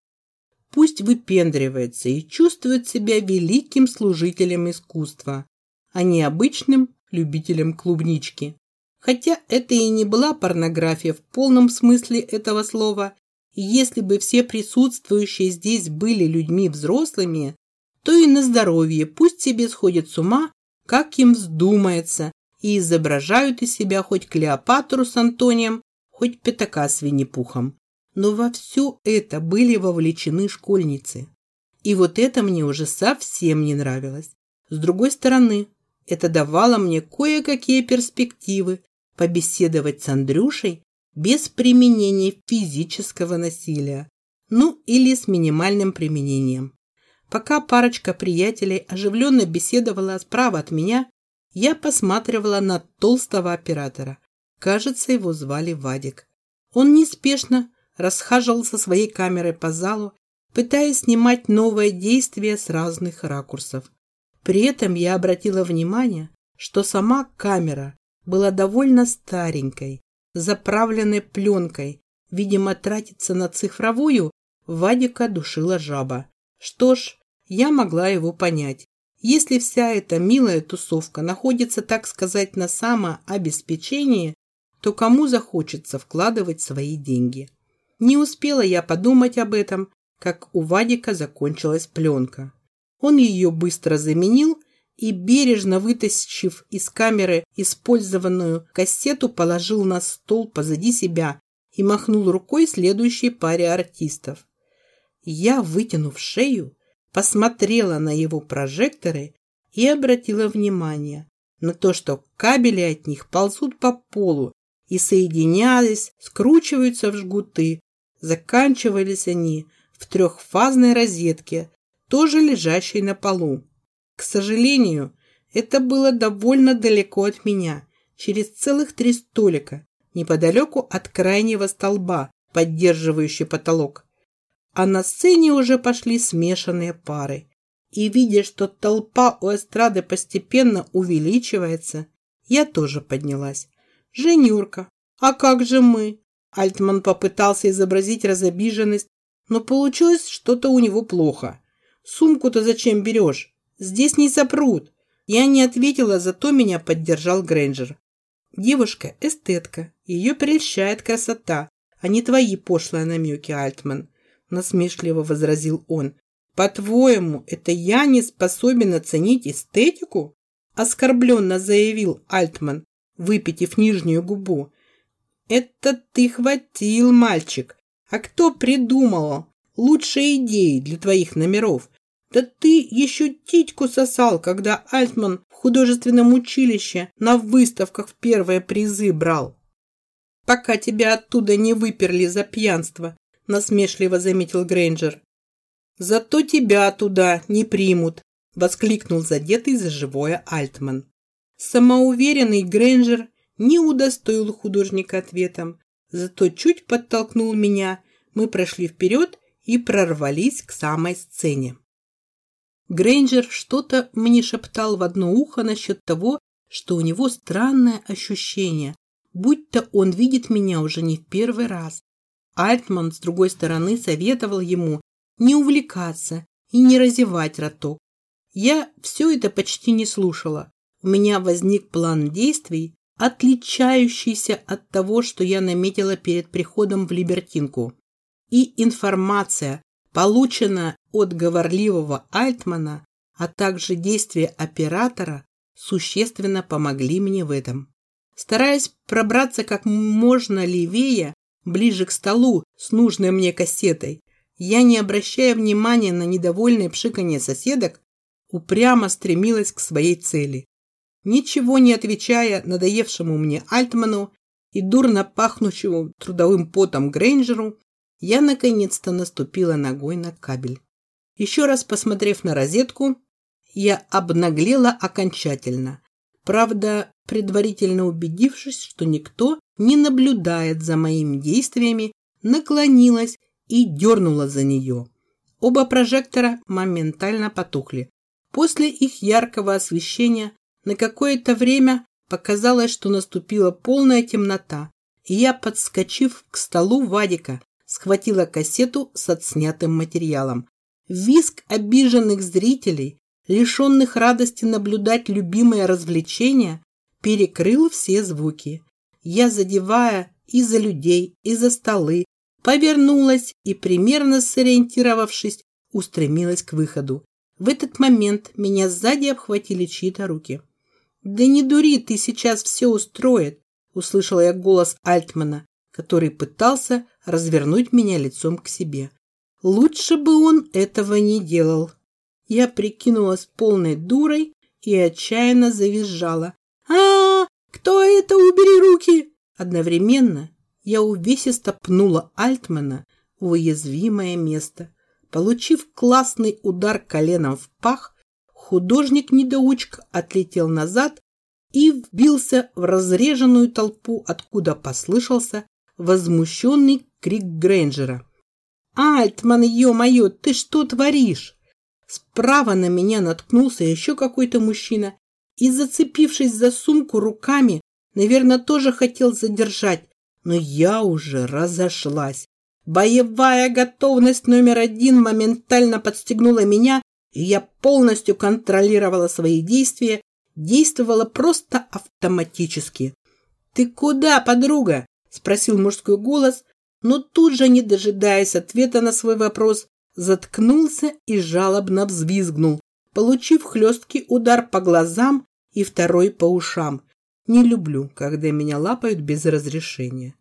Пусть выпендривается и чувствует себя великим служителем искусства, а не обычным любителем клубнички. Хотя это и не была порнография в полном смысле этого слова, и если бы все присутствующие здесь были людьми взрослыми, то и на здоровье пусть себе сходят с ума, как им вздумается, и изображают из себя хоть Клеопатру с Антонием, хоть Пятака с Винни-Пухом. Но во все это были вовлечены школьницы. И вот это мне уже совсем не нравилось. С другой стороны, это давало мне кое-какие перспективы побеседовать с Андрюшей без применения физического насилия, ну или с минимальным применением. Пока парочка приятелей оживленно беседовала справа от меня, я посматривала на толстого оператора. Кажется, его звали Вадик. Он неспешно расхаживал со своей камерой по залу, пытаясь снимать новое действие с разных ракурсов. При этом я обратила внимание, что сама камера была довольно старенькой, заправленной пленкой. Видимо, тратиться на цифровую Вадика душила жаба. Что ж, я могла его понять. Если вся эта милая тусовка находится, так сказать, на самообеспечении, то кому захочется вкладывать свои деньги? Не успела я подумать об этом, как у Вадика закончилась пленка. Он ее быстро заменил и, бережно вытащив из камеры использованную кассету, положил на стол позади себя и махнул рукой следующей паре артистов. Я, вытянув шею, посмотрела на его прожекторы и обратила внимание на то, что кабели от них ползут по полу и, соединяясь, скручиваются в жгуты. Заканчивались они в трехфазной розетке, тоже лежащей на полу. К сожалению, это было довольно далеко от меня, через целых три столика, неподалеку от крайнего столба, поддерживающий потолок. А на сцене уже пошли смешанные пары. И видя, что толпа у эстрады постепенно увеличивается, я тоже поднялась. «Женюрка, а как же мы?» Альтман попытался изобразить разобиженность, но получилось что-то у него плохо. «Сумку-то зачем берешь? Здесь не запрут». Я не ответила, зато меня поддержал Грейнджер. «Девушка – эстетка. Ее прельщает красота, а не твои пошлые намеки, Альтман насмешливо возразил он. По-твоему, это я не способен оценить эстетику? Оскорбленно заявил Альтман, выпитив нижнюю губу. Это ты хватил, мальчик. А кто придумал лучшие идеи для твоих номеров? Да ты еще титьку сосал, когда Альтман в художественном училище на выставках в первые призы брал. Пока тебя оттуда не выперли за пьянство насмешливо заметил Грейнджер. Зато тебя туда не примут, воскликнул задетый за живое Альтман. Самоуверенный Грейнджер не удостоил художника ответом, зато чуть подтолкнул меня. Мы прошли вперед и прорвались к самой сцене. Грейнджер что-то мне шептал в одно ухо насчет того, что у него странное ощущение, будто он видит меня уже не в первый раз. Альтман, с другой стороны, советовал ему не увлекаться и не разевать роток. Я все это почти не слушала. У меня возник план действий, отличающийся от того, что я наметила перед приходом в Либертинку. И информация, полученная от говорливого Альтмана, а также действия оператора, существенно помогли мне в этом. Стараясь пробраться как можно левее, ближе к столу с нужной мне кассетой, я, не обращая внимания на недовольное пшиканье соседок, упрямо стремилась к своей цели. Ничего не отвечая надоевшему мне Альтману и дурно пахнущему трудовым потом Грейнджеру, я наконец-то наступила ногой на кабель. Еще раз посмотрев на розетку, я обнаглела окончательно. Правда, предварительно убедившись, что никто не наблюдает за моими действиями, наклонилась и дернула за нее. Оба прожектора моментально потухли. После их яркого освещения на какое-то время показалось, что наступила полная темнота, и я, подскочив к столу Вадика, схватила кассету с отснятым материалом. Виск обиженных зрителей, лишенных радости наблюдать любимое развлечение, перекрыл все звуки. Я, задевая и за людей, и за столы, повернулась и, примерно сориентировавшись, устремилась к выходу. В этот момент меня сзади обхватили чьи-то руки. «Да не дури, ты сейчас все устроит!» Услышала я голос Альтмана, который пытался развернуть меня лицом к себе. Лучше бы он этого не делал. Я прикинулась полной дурой и отчаянно завизжала. А, Кто это? Убери руки!» Одновременно я увесисто пнула Альтмана в уязвимое место. Получив классный удар коленом в пах, художник-недоучка отлетел назад и вбился в разреженную толпу, откуда послышался возмущенный крик Грейнджера. «Альтман, ё-моё, ты что творишь?» Справа на меня наткнулся еще какой-то мужчина и, зацепившись за сумку руками, наверное, тоже хотел задержать, но я уже разошлась. Боевая готовность номер один моментально подстегнула меня, и я полностью контролировала свои действия, действовала просто автоматически. «Ты куда, подруга?» – спросил мужской голос, но тут же, не дожидаясь ответа на свой вопрос, заткнулся и жалобно взвизгнул, получив хлесткий удар по глазам и второй по ушам. Не люблю, когда меня лапают без разрешения.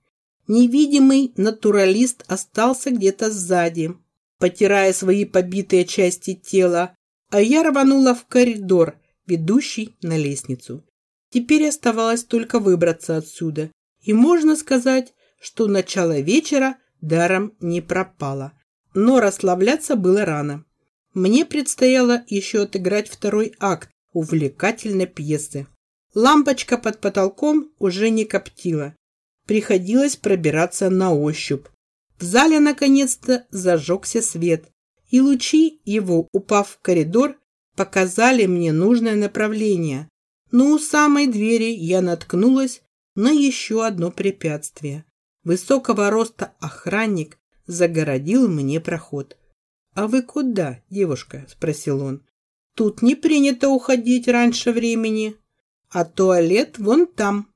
Невидимый натуралист остался где-то сзади, потирая свои побитые части тела, а я рванула в коридор, ведущий на лестницу. Теперь оставалось только выбраться отсюда, и можно сказать, что начало вечера даром не пропало. Но расслабляться было рано. Мне предстояло еще отыграть второй акт увлекательной пьесы. Лампочка под потолком уже не коптила, приходилось пробираться на ощупь. В зале наконец-то зажегся свет, и лучи его, упав в коридор, показали мне нужное направление. Но у самой двери я наткнулась на еще одно препятствие. Высокого роста охранник загородил мне проход. «А вы куда, девушка?» – спросил он. «Тут не принято уходить раньше времени, а туалет вон там».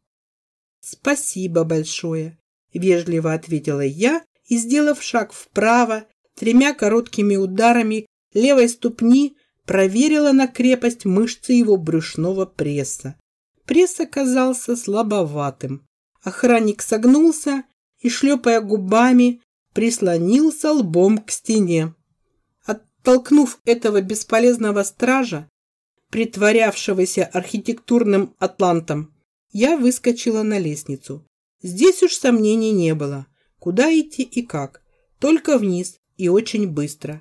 «Спасибо большое», – вежливо ответила я и, сделав шаг вправо, тремя короткими ударами левой ступни проверила на крепость мышцы его брюшного пресса. Пресс оказался слабоватым. Охранник согнулся и, шлепая губами, прислонился лбом к стене. Оттолкнув этого бесполезного стража, притворявшегося архитектурным атлантом, я выскочила на лестницу. Здесь уж сомнений не было. Куда идти и как. Только вниз и очень быстро.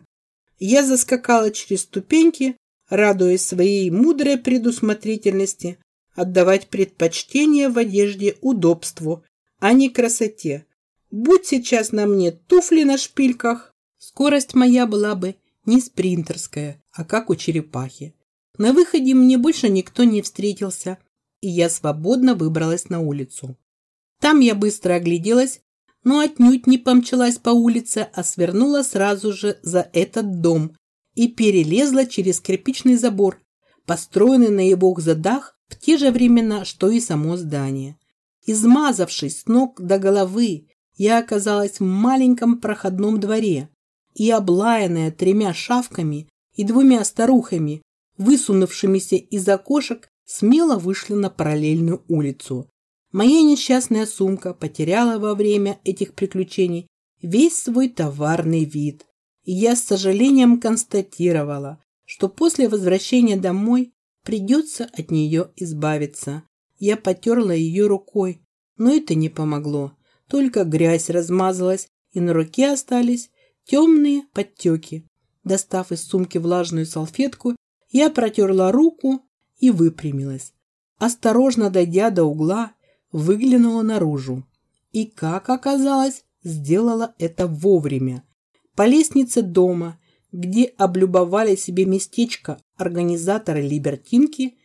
Я заскакала через ступеньки, радуясь своей мудрой предусмотрительности, отдавать предпочтение в одежде удобству, а не красоте. Будь сейчас на мне туфли на шпильках, скорость моя была бы не спринтерская, а как у черепахи. На выходе мне больше никто не встретился, и я свободно выбралась на улицу. Там я быстро огляделась, но отнюдь не помчалась по улице, а свернула сразу же за этот дом и перелезла через кирпичный забор, построенный на его задах в те же времена, что и само здание. Измазавшись с ног до головы, я оказалась в маленьком проходном дворе и, облаянная тремя шавками и двумя старухами, высунувшимися из окошек, смело вышли на параллельную улицу. Моя несчастная сумка потеряла во время этих приключений весь свой товарный вид, и я с сожалением констатировала, что после возвращения домой придется от нее избавиться. Я потерла ее рукой, но это не помогло. Только грязь размазалась, и на руке остались темные подтеки. Достав из сумки влажную салфетку, я протерла руку и выпрямилась. Осторожно дойдя до угла, выглянула наружу. И, как оказалось, сделала это вовремя. По лестнице дома, где облюбовали себе местечко организаторы Либертинки,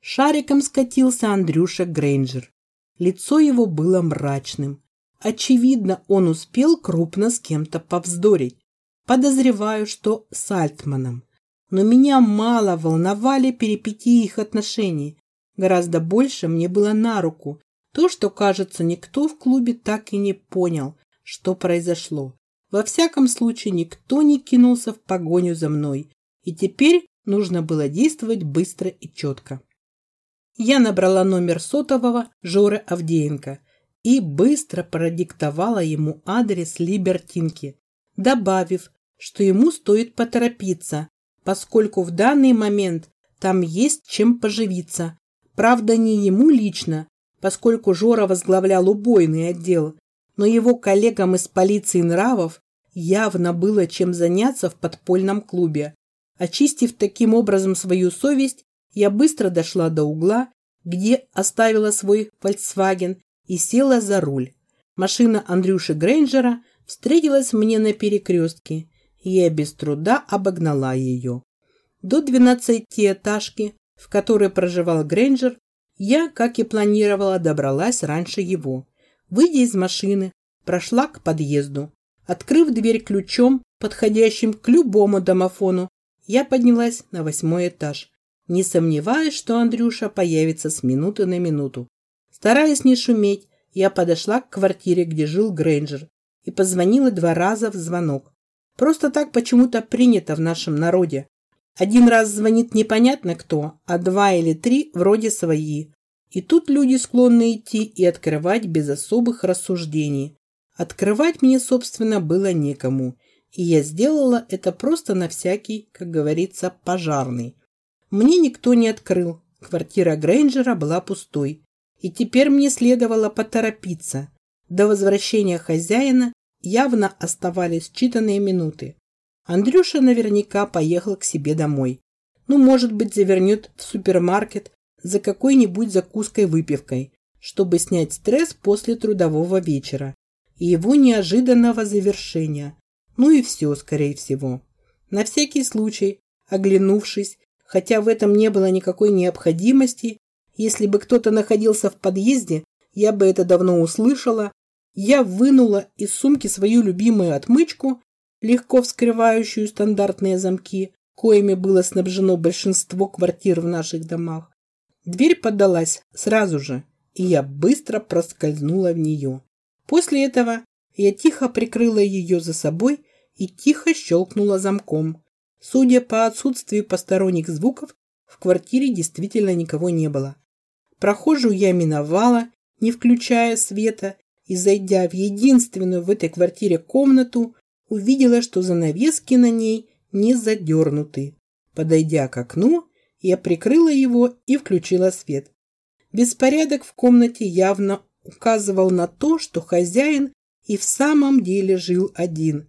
шариком скатился Андрюша Грейнджер. Лицо его было мрачным. Очевидно, он успел крупно с кем-то повздорить. Подозреваю, что с Альтманом. Но меня мало волновали перипетии их отношений. Гораздо больше мне было на руку то, что, кажется, никто в клубе так и не понял, что произошло. Во всяком случае, никто не кинулся в погоню за мной, и теперь нужно было действовать быстро и четко. Я набрала номер сотового Жоры Авдеенко и быстро продиктовала ему адрес Либертинки, добавив, что ему стоит поторопиться, поскольку в данный момент там есть чем поживиться. Правда, не ему лично, поскольку Жора возглавлял убойный отдел, но его коллегам из полиции нравов явно было чем заняться в подпольном клубе. Очистив таким образом свою совесть, я быстро дошла до угла, где оставила свой Volkswagen и села за руль. Машина Андрюши Грейнджера встретилась мне на перекрестке, и я без труда обогнала ее. До двенадцатиэтажки, в которой проживал Грейнджер, я, как и планировала, добралась раньше его. Выйдя из машины, прошла к подъезду. Открыв дверь ключом, подходящим к любому домофону, я поднялась на восьмой этаж, не сомневаясь, что Андрюша появится с минуты на минуту. Стараясь не шуметь, я подошла к квартире, где жил Грейнджер, и позвонила два раза в звонок. Просто так почему-то принято в нашем народе. Один раз звонит непонятно кто, а два или три вроде свои. И тут люди склонны идти и открывать без особых рассуждений. Открывать мне, собственно, было некому, и я сделала это просто на всякий, как говорится, пожарный. Мне никто не открыл, квартира Грейнджера была пустой, и теперь мне следовало поторопиться. До возвращения хозяина явно оставались считанные минуты. Андрюша наверняка поехал к себе домой. Ну, может быть, завернет в супермаркет за какой-нибудь закуской-выпивкой, чтобы снять стресс после трудового вечера и его неожиданного завершения. Ну и все, скорее всего. На всякий случай, оглянувшись, хотя в этом не было никакой необходимости, если бы кто-то находился в подъезде, я бы это давно услышала, я вынула из сумки свою любимую отмычку, легко вскрывающую стандартные замки, коими было снабжено большинство квартир в наших домах. Дверь поддалась сразу же, и я быстро проскользнула в нее. После этого я тихо прикрыла ее за собой и тихо щелкнула замком. Судя по отсутствию посторонних звуков, в квартире действительно никого не было. Прохожую я миновала, не включая света, и, зайдя в единственную в этой квартире комнату, увидела, что занавески на ней не задернуты. Подойдя к окну, я прикрыла его и включила свет. Беспорядок в комнате явно указывал на то, что хозяин и в самом деле жил один.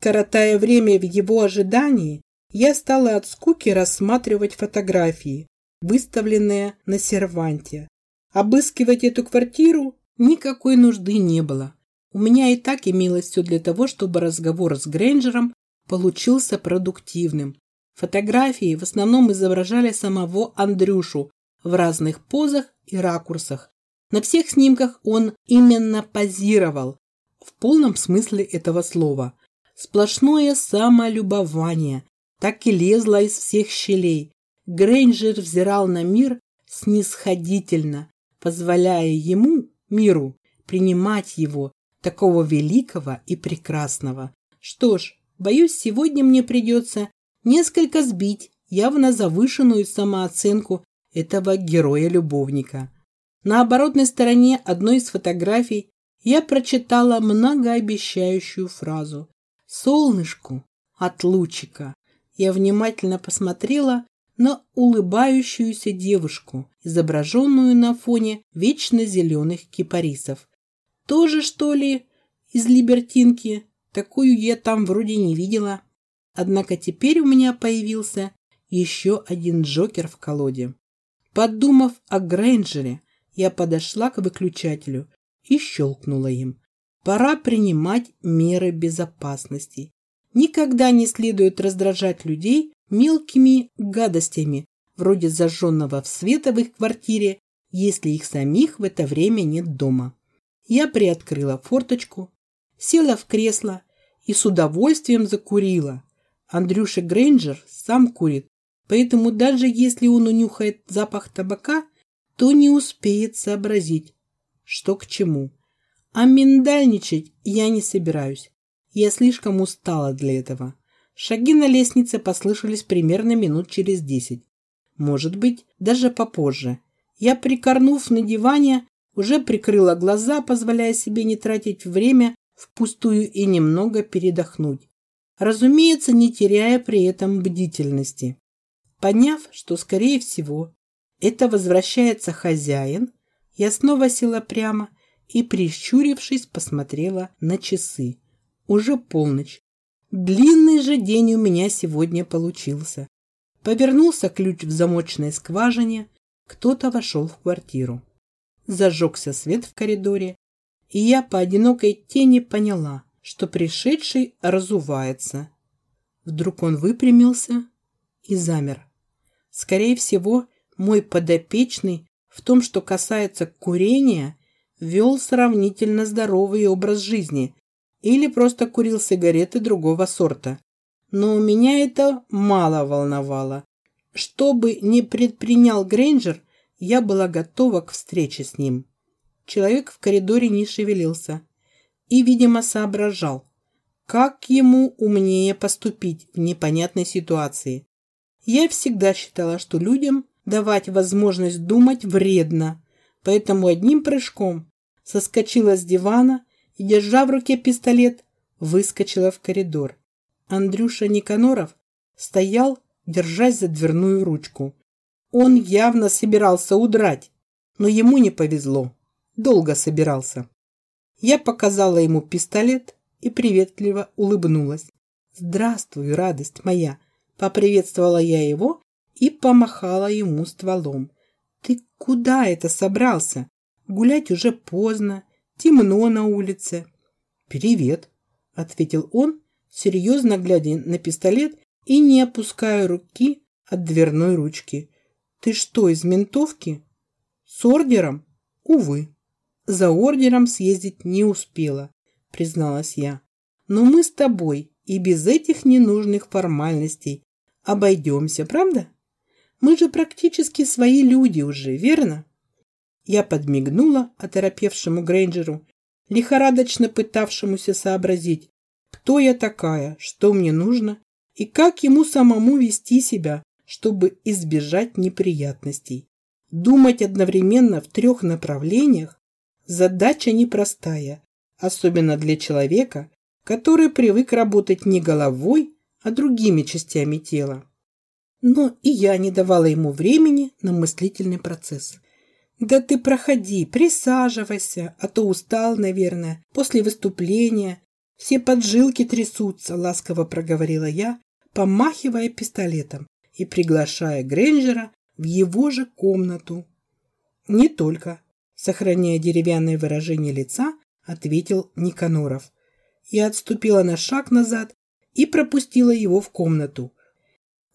Коротая время в его ожидании, я стала от скуки рассматривать фотографии, выставленные на серванте. Обыскивать эту квартиру никакой нужды не было. У меня и так имелось все для того, чтобы разговор с Грейнджером получился продуктивным. Фотографии в основном изображали самого Андрюшу в разных позах и ракурсах. На всех снимках он именно позировал, в полном смысле этого слова. Сплошное самолюбование, так и лезло из всех щелей. Грейнджер взирал на мир снисходительно, позволяя ему, миру, принимать его, такого великого и прекрасного. Что ж, боюсь, сегодня мне придется несколько сбить явно завышенную самооценку этого героя-любовника. На оборотной стороне одной из фотографий я прочитала многообещающую фразу «Солнышку от лучика». Я внимательно посмотрела на улыбающуюся девушку, изображенную на фоне вечно зеленых кипарисов. Тоже, что ли, из Либертинки? Такую я там вроде не видела. Однако теперь у меня появился еще один Джокер в колоде. Подумав о Грейнджере, я подошла к выключателю и щелкнула им. Пора принимать меры безопасности. Никогда не следует раздражать людей мелкими гадостями, вроде зажженного света в их квартире, если их самих в это время нет дома. Я приоткрыла форточку, села в кресло и с удовольствием закурила. Андрюша Грейнджер сам курит, поэтому даже если он унюхает запах табака, то не успеет сообразить, что к чему. А миндальничать я не собираюсь. Я слишком устала для этого. Шаги на лестнице послышались примерно минут через десять. Может быть, даже попозже. Я, прикорнув на диване, уже прикрыла глаза, позволяя себе не тратить время впустую и немного передохнуть. Разумеется, не теряя при этом бдительности. Поняв, что, скорее всего, это возвращается хозяин, я снова села прямо и, прищурившись, посмотрела на часы. Уже полночь. Длинный же день у меня сегодня получился. Повернулся ключ в замочной скважине, кто-то вошел в квартиру. Зажегся свет в коридоре, и я по одинокой тени поняла, что пришедший разувается. Вдруг он выпрямился и замер. Скорее всего, мой подопечный в том, что касается курения, вел сравнительно здоровый образ жизни или просто курил сигареты другого сорта. Но меня это мало волновало. Что бы ни предпринял Грейнджер, я была готова к встрече с ним. Человек в коридоре не шевелился и, видимо, соображал, как ему умнее поступить в непонятной ситуации. Я всегда считала, что людям давать возможность думать вредно, поэтому одним прыжком соскочила с дивана и, держа в руке пистолет, выскочила в коридор. Андрюша Никаноров стоял, держась за дверную ручку. Он явно собирался удрать, но ему не повезло. Долго собирался. Я показала ему пистолет и приветливо улыбнулась. «Здравствуй, радость моя!» Поприветствовала я его и помахала ему стволом. «Ты куда это собрался? Гулять уже поздно, темно на улице». «Привет», — ответил он, серьезно глядя на пистолет и не опуская руки от дверной ручки. «Ты что, из ментовки?» «С ордером?» «Увы». «За ордером съездить не успела», — призналась я. «Но мы с тобой и без этих ненужных формальностей обойдемся, правда?» Мы же практически свои люди уже, верно? Я подмигнула оторопевшему Грейнджеру, лихорадочно пытавшемуся сообразить, кто я такая, что мне нужно и как ему самому вести себя, чтобы избежать неприятностей. Думать одновременно в трех направлениях – задача непростая, особенно для человека, который привык работать не головой, а другими частями тела. Но и я не давала ему времени на мыслительный процесс. «Да ты проходи, присаживайся, а то устал, наверное, после выступления. Все поджилки трясутся», — ласково проговорила я, помахивая пистолетом и приглашая Грейнджера в его же комнату. «Не только», — сохраняя деревянное выражение лица, ответил Никаноров. Я отступила на шаг назад и пропустила его в комнату.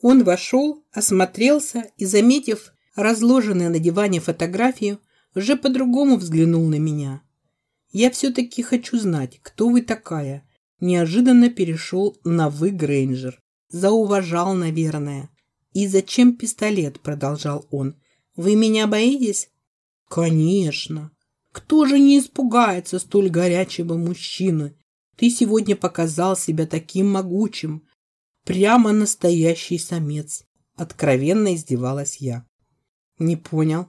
Он вошел, осмотрелся и, заметив разложенные на диване фотографию, уже по-другому взглянул на меня. «Я все-таки хочу знать, кто вы такая?» Неожиданно перешел на «вы, Грейнджер». Зауважал, наверное. «И зачем пистолет?» – продолжал он. «Вы меня боитесь?» «Конечно. Кто же не испугается столь горячего мужчины? Ты сегодня показал себя таким могучим, Прямо настоящий самец. Откровенно издевалась я. Не понял.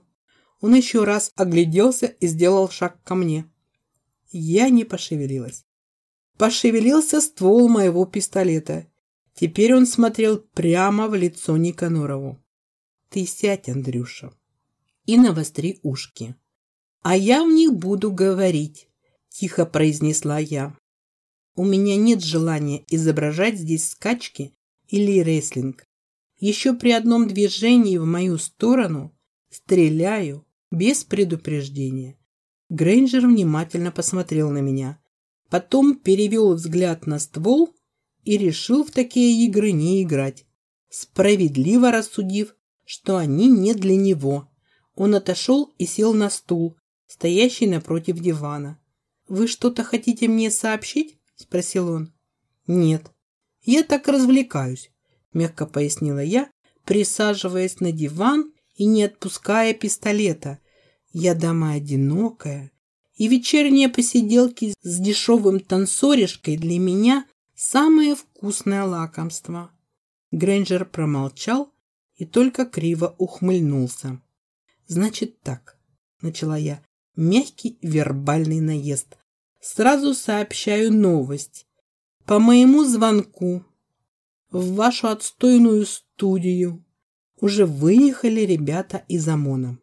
Он еще раз огляделся и сделал шаг ко мне. Я не пошевелилась. Пошевелился ствол моего пистолета. Теперь он смотрел прямо в лицо Никанорову. Ты сядь, Андрюша, и навостри ушки. А я в них буду говорить, тихо произнесла я. У меня нет желания изображать здесь скачки или рестлинг. Еще при одном движении в мою сторону стреляю без предупреждения. Грейнджер внимательно посмотрел на меня. Потом перевел взгляд на ствол и решил в такие игры не играть, справедливо рассудив, что они не для него. Он отошел и сел на стул, стоящий напротив дивана. «Вы что-то хотите мне сообщить?» – спросил он. «Нет, я так развлекаюсь», – мягко пояснила я, присаживаясь на диван и не отпуская пистолета. «Я дама одинокая, и вечерние посиделки с дешевым танцоришкой для меня самое вкусное лакомство». Грэнджер промолчал и только криво ухмыльнулся. «Значит так», — начала я, — «мягкий вербальный наезд. Сразу сообщаю новость. По моему звонку в вашу отстойную студию уже выехали ребята из ОМОНа.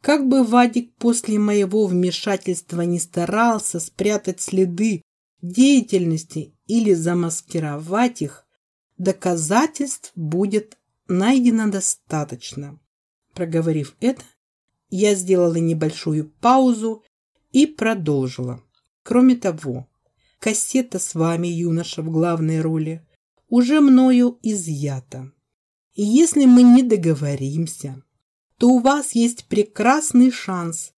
Как бы Вадик после моего вмешательства не старался спрятать следы деятельности или замаскировать их, доказательств будет найдено достаточно. Проговорив это, я сделала небольшую паузу и продолжила. Кроме того, кассета с вами, юноша, в главной роли, уже мною изъята. И если мы не договоримся, то у вас есть прекрасный шанс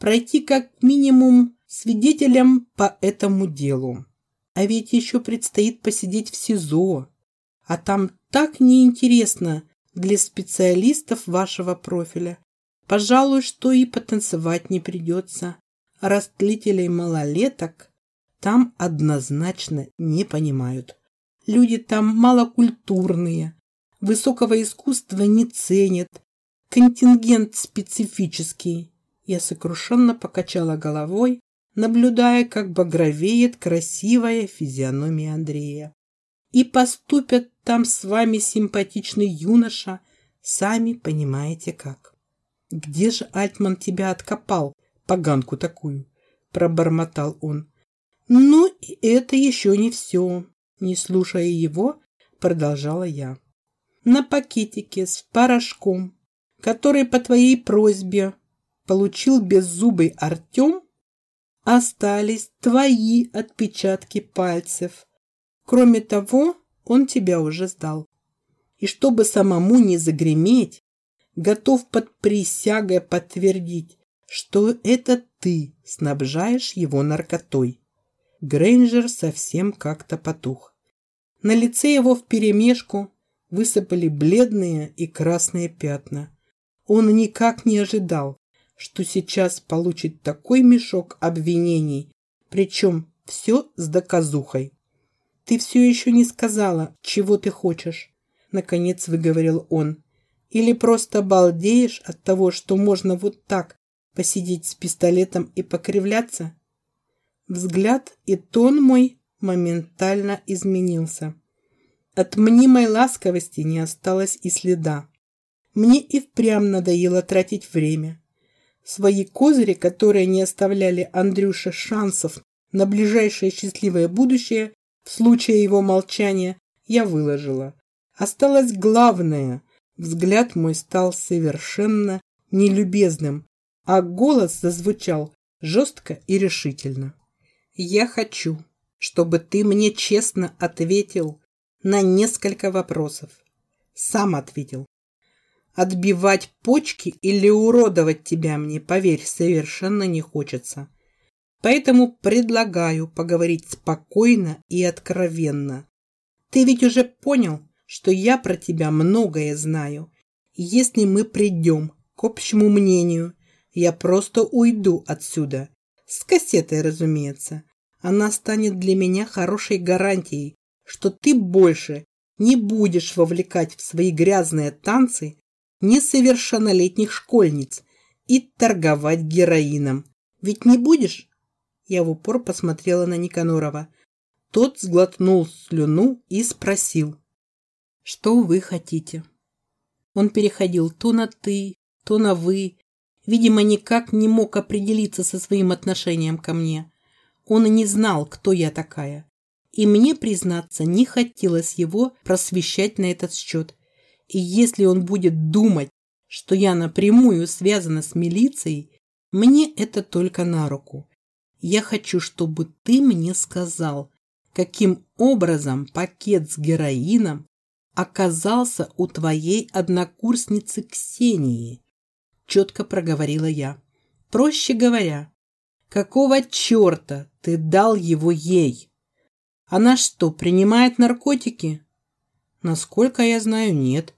пройти как минимум свидетелем по этому делу. А ведь еще предстоит посидеть в СИЗО, а там так неинтересно для специалистов вашего профиля. Пожалуй, что и потанцевать не придется. Растлителей малолеток там однозначно не понимают. Люди там малокультурные, высокого искусства не ценят, контингент специфический. Я сокрушенно покачала головой, наблюдая, как багровеет красивая физиономия Андрея. И поступят там с вами симпатичный юноша, сами понимаете как. Где же Альтман тебя откопал, поганку такую? Пробормотал он. Ну, и это еще не все. Не слушая его, продолжала я. На пакетике с порошком, который по твоей просьбе получил беззубый Артем, остались твои отпечатки пальцев. Кроме того, он тебя уже сдал. И чтобы самому не загреметь, готов под присягой подтвердить, что это ты снабжаешь его наркотой. Грейнджер совсем как-то потух. На лице его вперемешку высыпали бледные и красные пятна. Он никак не ожидал, что сейчас получит такой мешок обвинений, причем все с доказухой. «Ты все еще не сказала, чего ты хочешь», — наконец выговорил он. «Или просто балдеешь от того, что можно вот так посидеть с пистолетом и покривляться?» Взгляд и тон мой моментально изменился. От мнимой ласковости не осталось и следа. Мне и впрямь надоело тратить время. Свои козыри, которые не оставляли Андрюше шансов на ближайшее счастливое будущее, в случае его молчания, я выложила. Осталось главное. Взгляд мой стал совершенно нелюбезным, а голос зазвучал жестко и решительно. Я хочу, чтобы ты мне честно ответил на несколько вопросов. Сам ответил. Отбивать почки или уродовать тебя мне, поверь, совершенно не хочется. Поэтому предлагаю поговорить спокойно и откровенно. Ты ведь уже понял, что я про тебя многое знаю. Если мы придем к общему мнению, я просто уйду отсюда. С кассетой, разумеется. Она станет для меня хорошей гарантией, что ты больше не будешь вовлекать в свои грязные танцы несовершеннолетних школьниц и торговать героином. Ведь не будешь? Я в упор посмотрела на Никанорова. Тот сглотнул слюну и спросил. «Что вы хотите?» Он переходил то на «ты», то на «вы». Видимо, никак не мог определиться со своим отношением ко мне. Он и не знал, кто я такая. И мне, признаться, не хотелось его просвещать на этот счет. И если он будет думать, что я напрямую связана с милицией, мне это только на руку. Я хочу, чтобы ты мне сказал, каким образом пакет с героином оказался у твоей однокурсницы Ксении? Четко проговорила я. Проще говоря, какого черта ты дал его ей? Она что, принимает наркотики? Насколько я знаю, нет,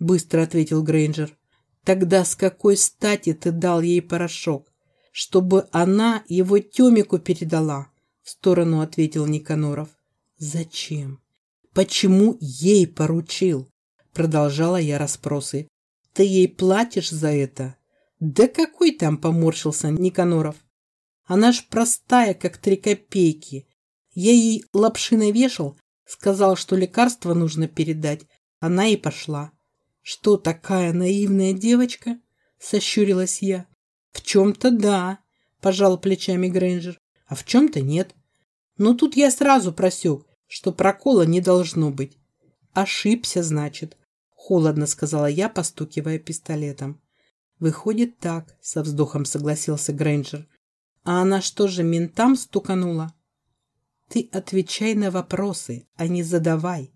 быстро ответил Грейнджер. Тогда с какой стати ты дал ей порошок? Чтобы она его Тёмику передала, в сторону ответил Никаноров. Зачем? Почему ей поручил? Продолжала я расспросы. Ты ей платишь за это? Да какой там поморщился Никаноров? Она ж простая, как три копейки. Я ей лапши навешал, сказал, что лекарство нужно передать. Она и пошла. Что такая наивная девочка? Сощурилась я. В чем-то да, пожал плечами Грейнджер, а в чем-то нет. Но тут я сразу просек, что прокола не должно быть. Ошибся, значит, холодно сказала я, постукивая пистолетом. Выходит так, со вздохом согласился Грейнджер. А она что же ментам стуканула? Ты отвечай на вопросы, а не задавай,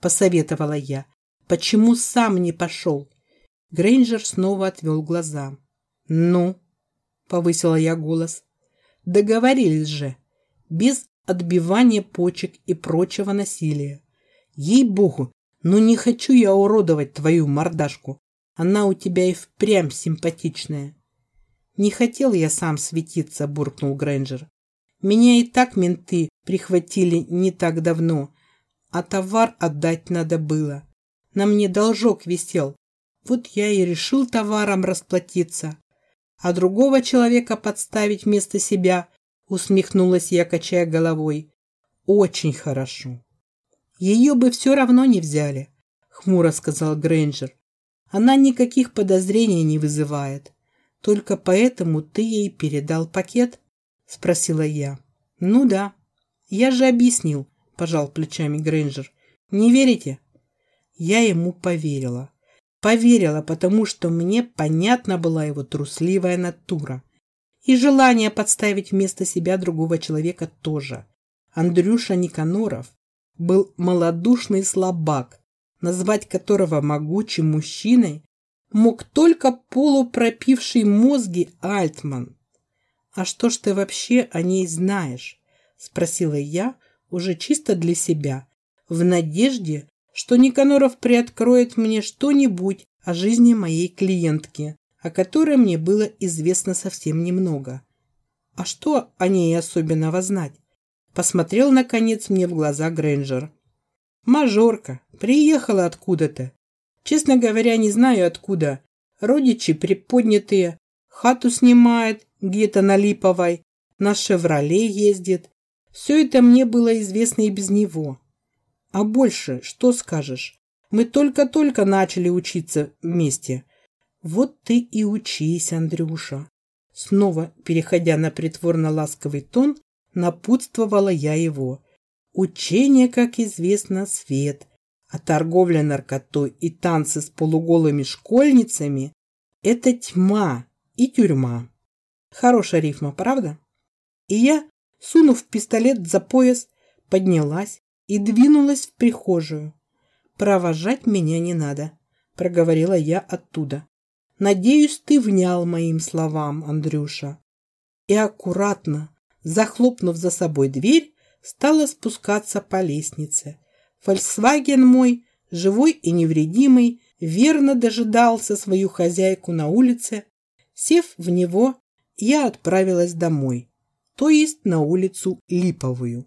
посоветовала я. Почему сам не пошел? Грейнджер снова отвел глаза. Ну, повысила я голос. Договорились же, без отбивания почек и прочего насилия. Ей-богу, ну не хочу я уродовать твою мордашку. Она у тебя и впрямь симпатичная. Не хотел я сам светиться, буркнул Грейнджер. Меня и так менты прихватили не так давно, а товар отдать надо было. На мне должок висел. Вот я и решил товаром расплатиться. А другого человека подставить вместо себя, усмехнулась я, качая головой. Очень хорошо. Ее бы все равно не взяли, хмуро сказал Грейнджер. Она никаких подозрений не вызывает. Только поэтому ты ей передал пакет? Спросила я. Ну да. Я же объяснил, пожал плечами Грейнджер. Не верите? Я ему поверила. Поверила, потому что мне понятна была его трусливая натура. И желание подставить вместо себя другого человека тоже. Андрюша Никаноров был малодушный слабак, назвать которого могучим мужчиной мог только полупропивший мозги Альтман. «А что ж ты вообще о ней знаешь?» – спросила я уже чисто для себя, в надежде, что Никаноров приоткроет мне что-нибудь о жизни моей клиентки, о которой мне было известно совсем немного. А что о ней особенного знать? Посмотрел, наконец, мне в глаза Грэнджер. Мажорка, приехала откуда-то. Честно говоря, не знаю откуда. Родичи приподнятые, хату снимает где-то на Липовой, на «Шевроле» ездит. Все это мне было известно и без него. А больше, что скажешь? Мы только-только начали учиться вместе. Вот ты и учись, Андрюша. Снова, переходя на притворно-ласковый тон, напутствовала я его. Учение, как известно, свет, а торговля наркотой и танцы с полуголыми школьницами – это тьма и тюрьма. Хорошая рифма, правда? И я, сунув пистолет за пояс, поднялась, и двинулась в прихожую. «Провожать меня не надо», — проговорила я оттуда. «Надеюсь, ты внял моим словам, Андрюша». И аккуратно, захлопнув за собой дверь, стала спускаться по лестнице. Фольксваген мой, живой и невредимый, верно дожидался свою хозяйку на улице. Сев в него, я отправилась домой, то есть на улицу Липовую.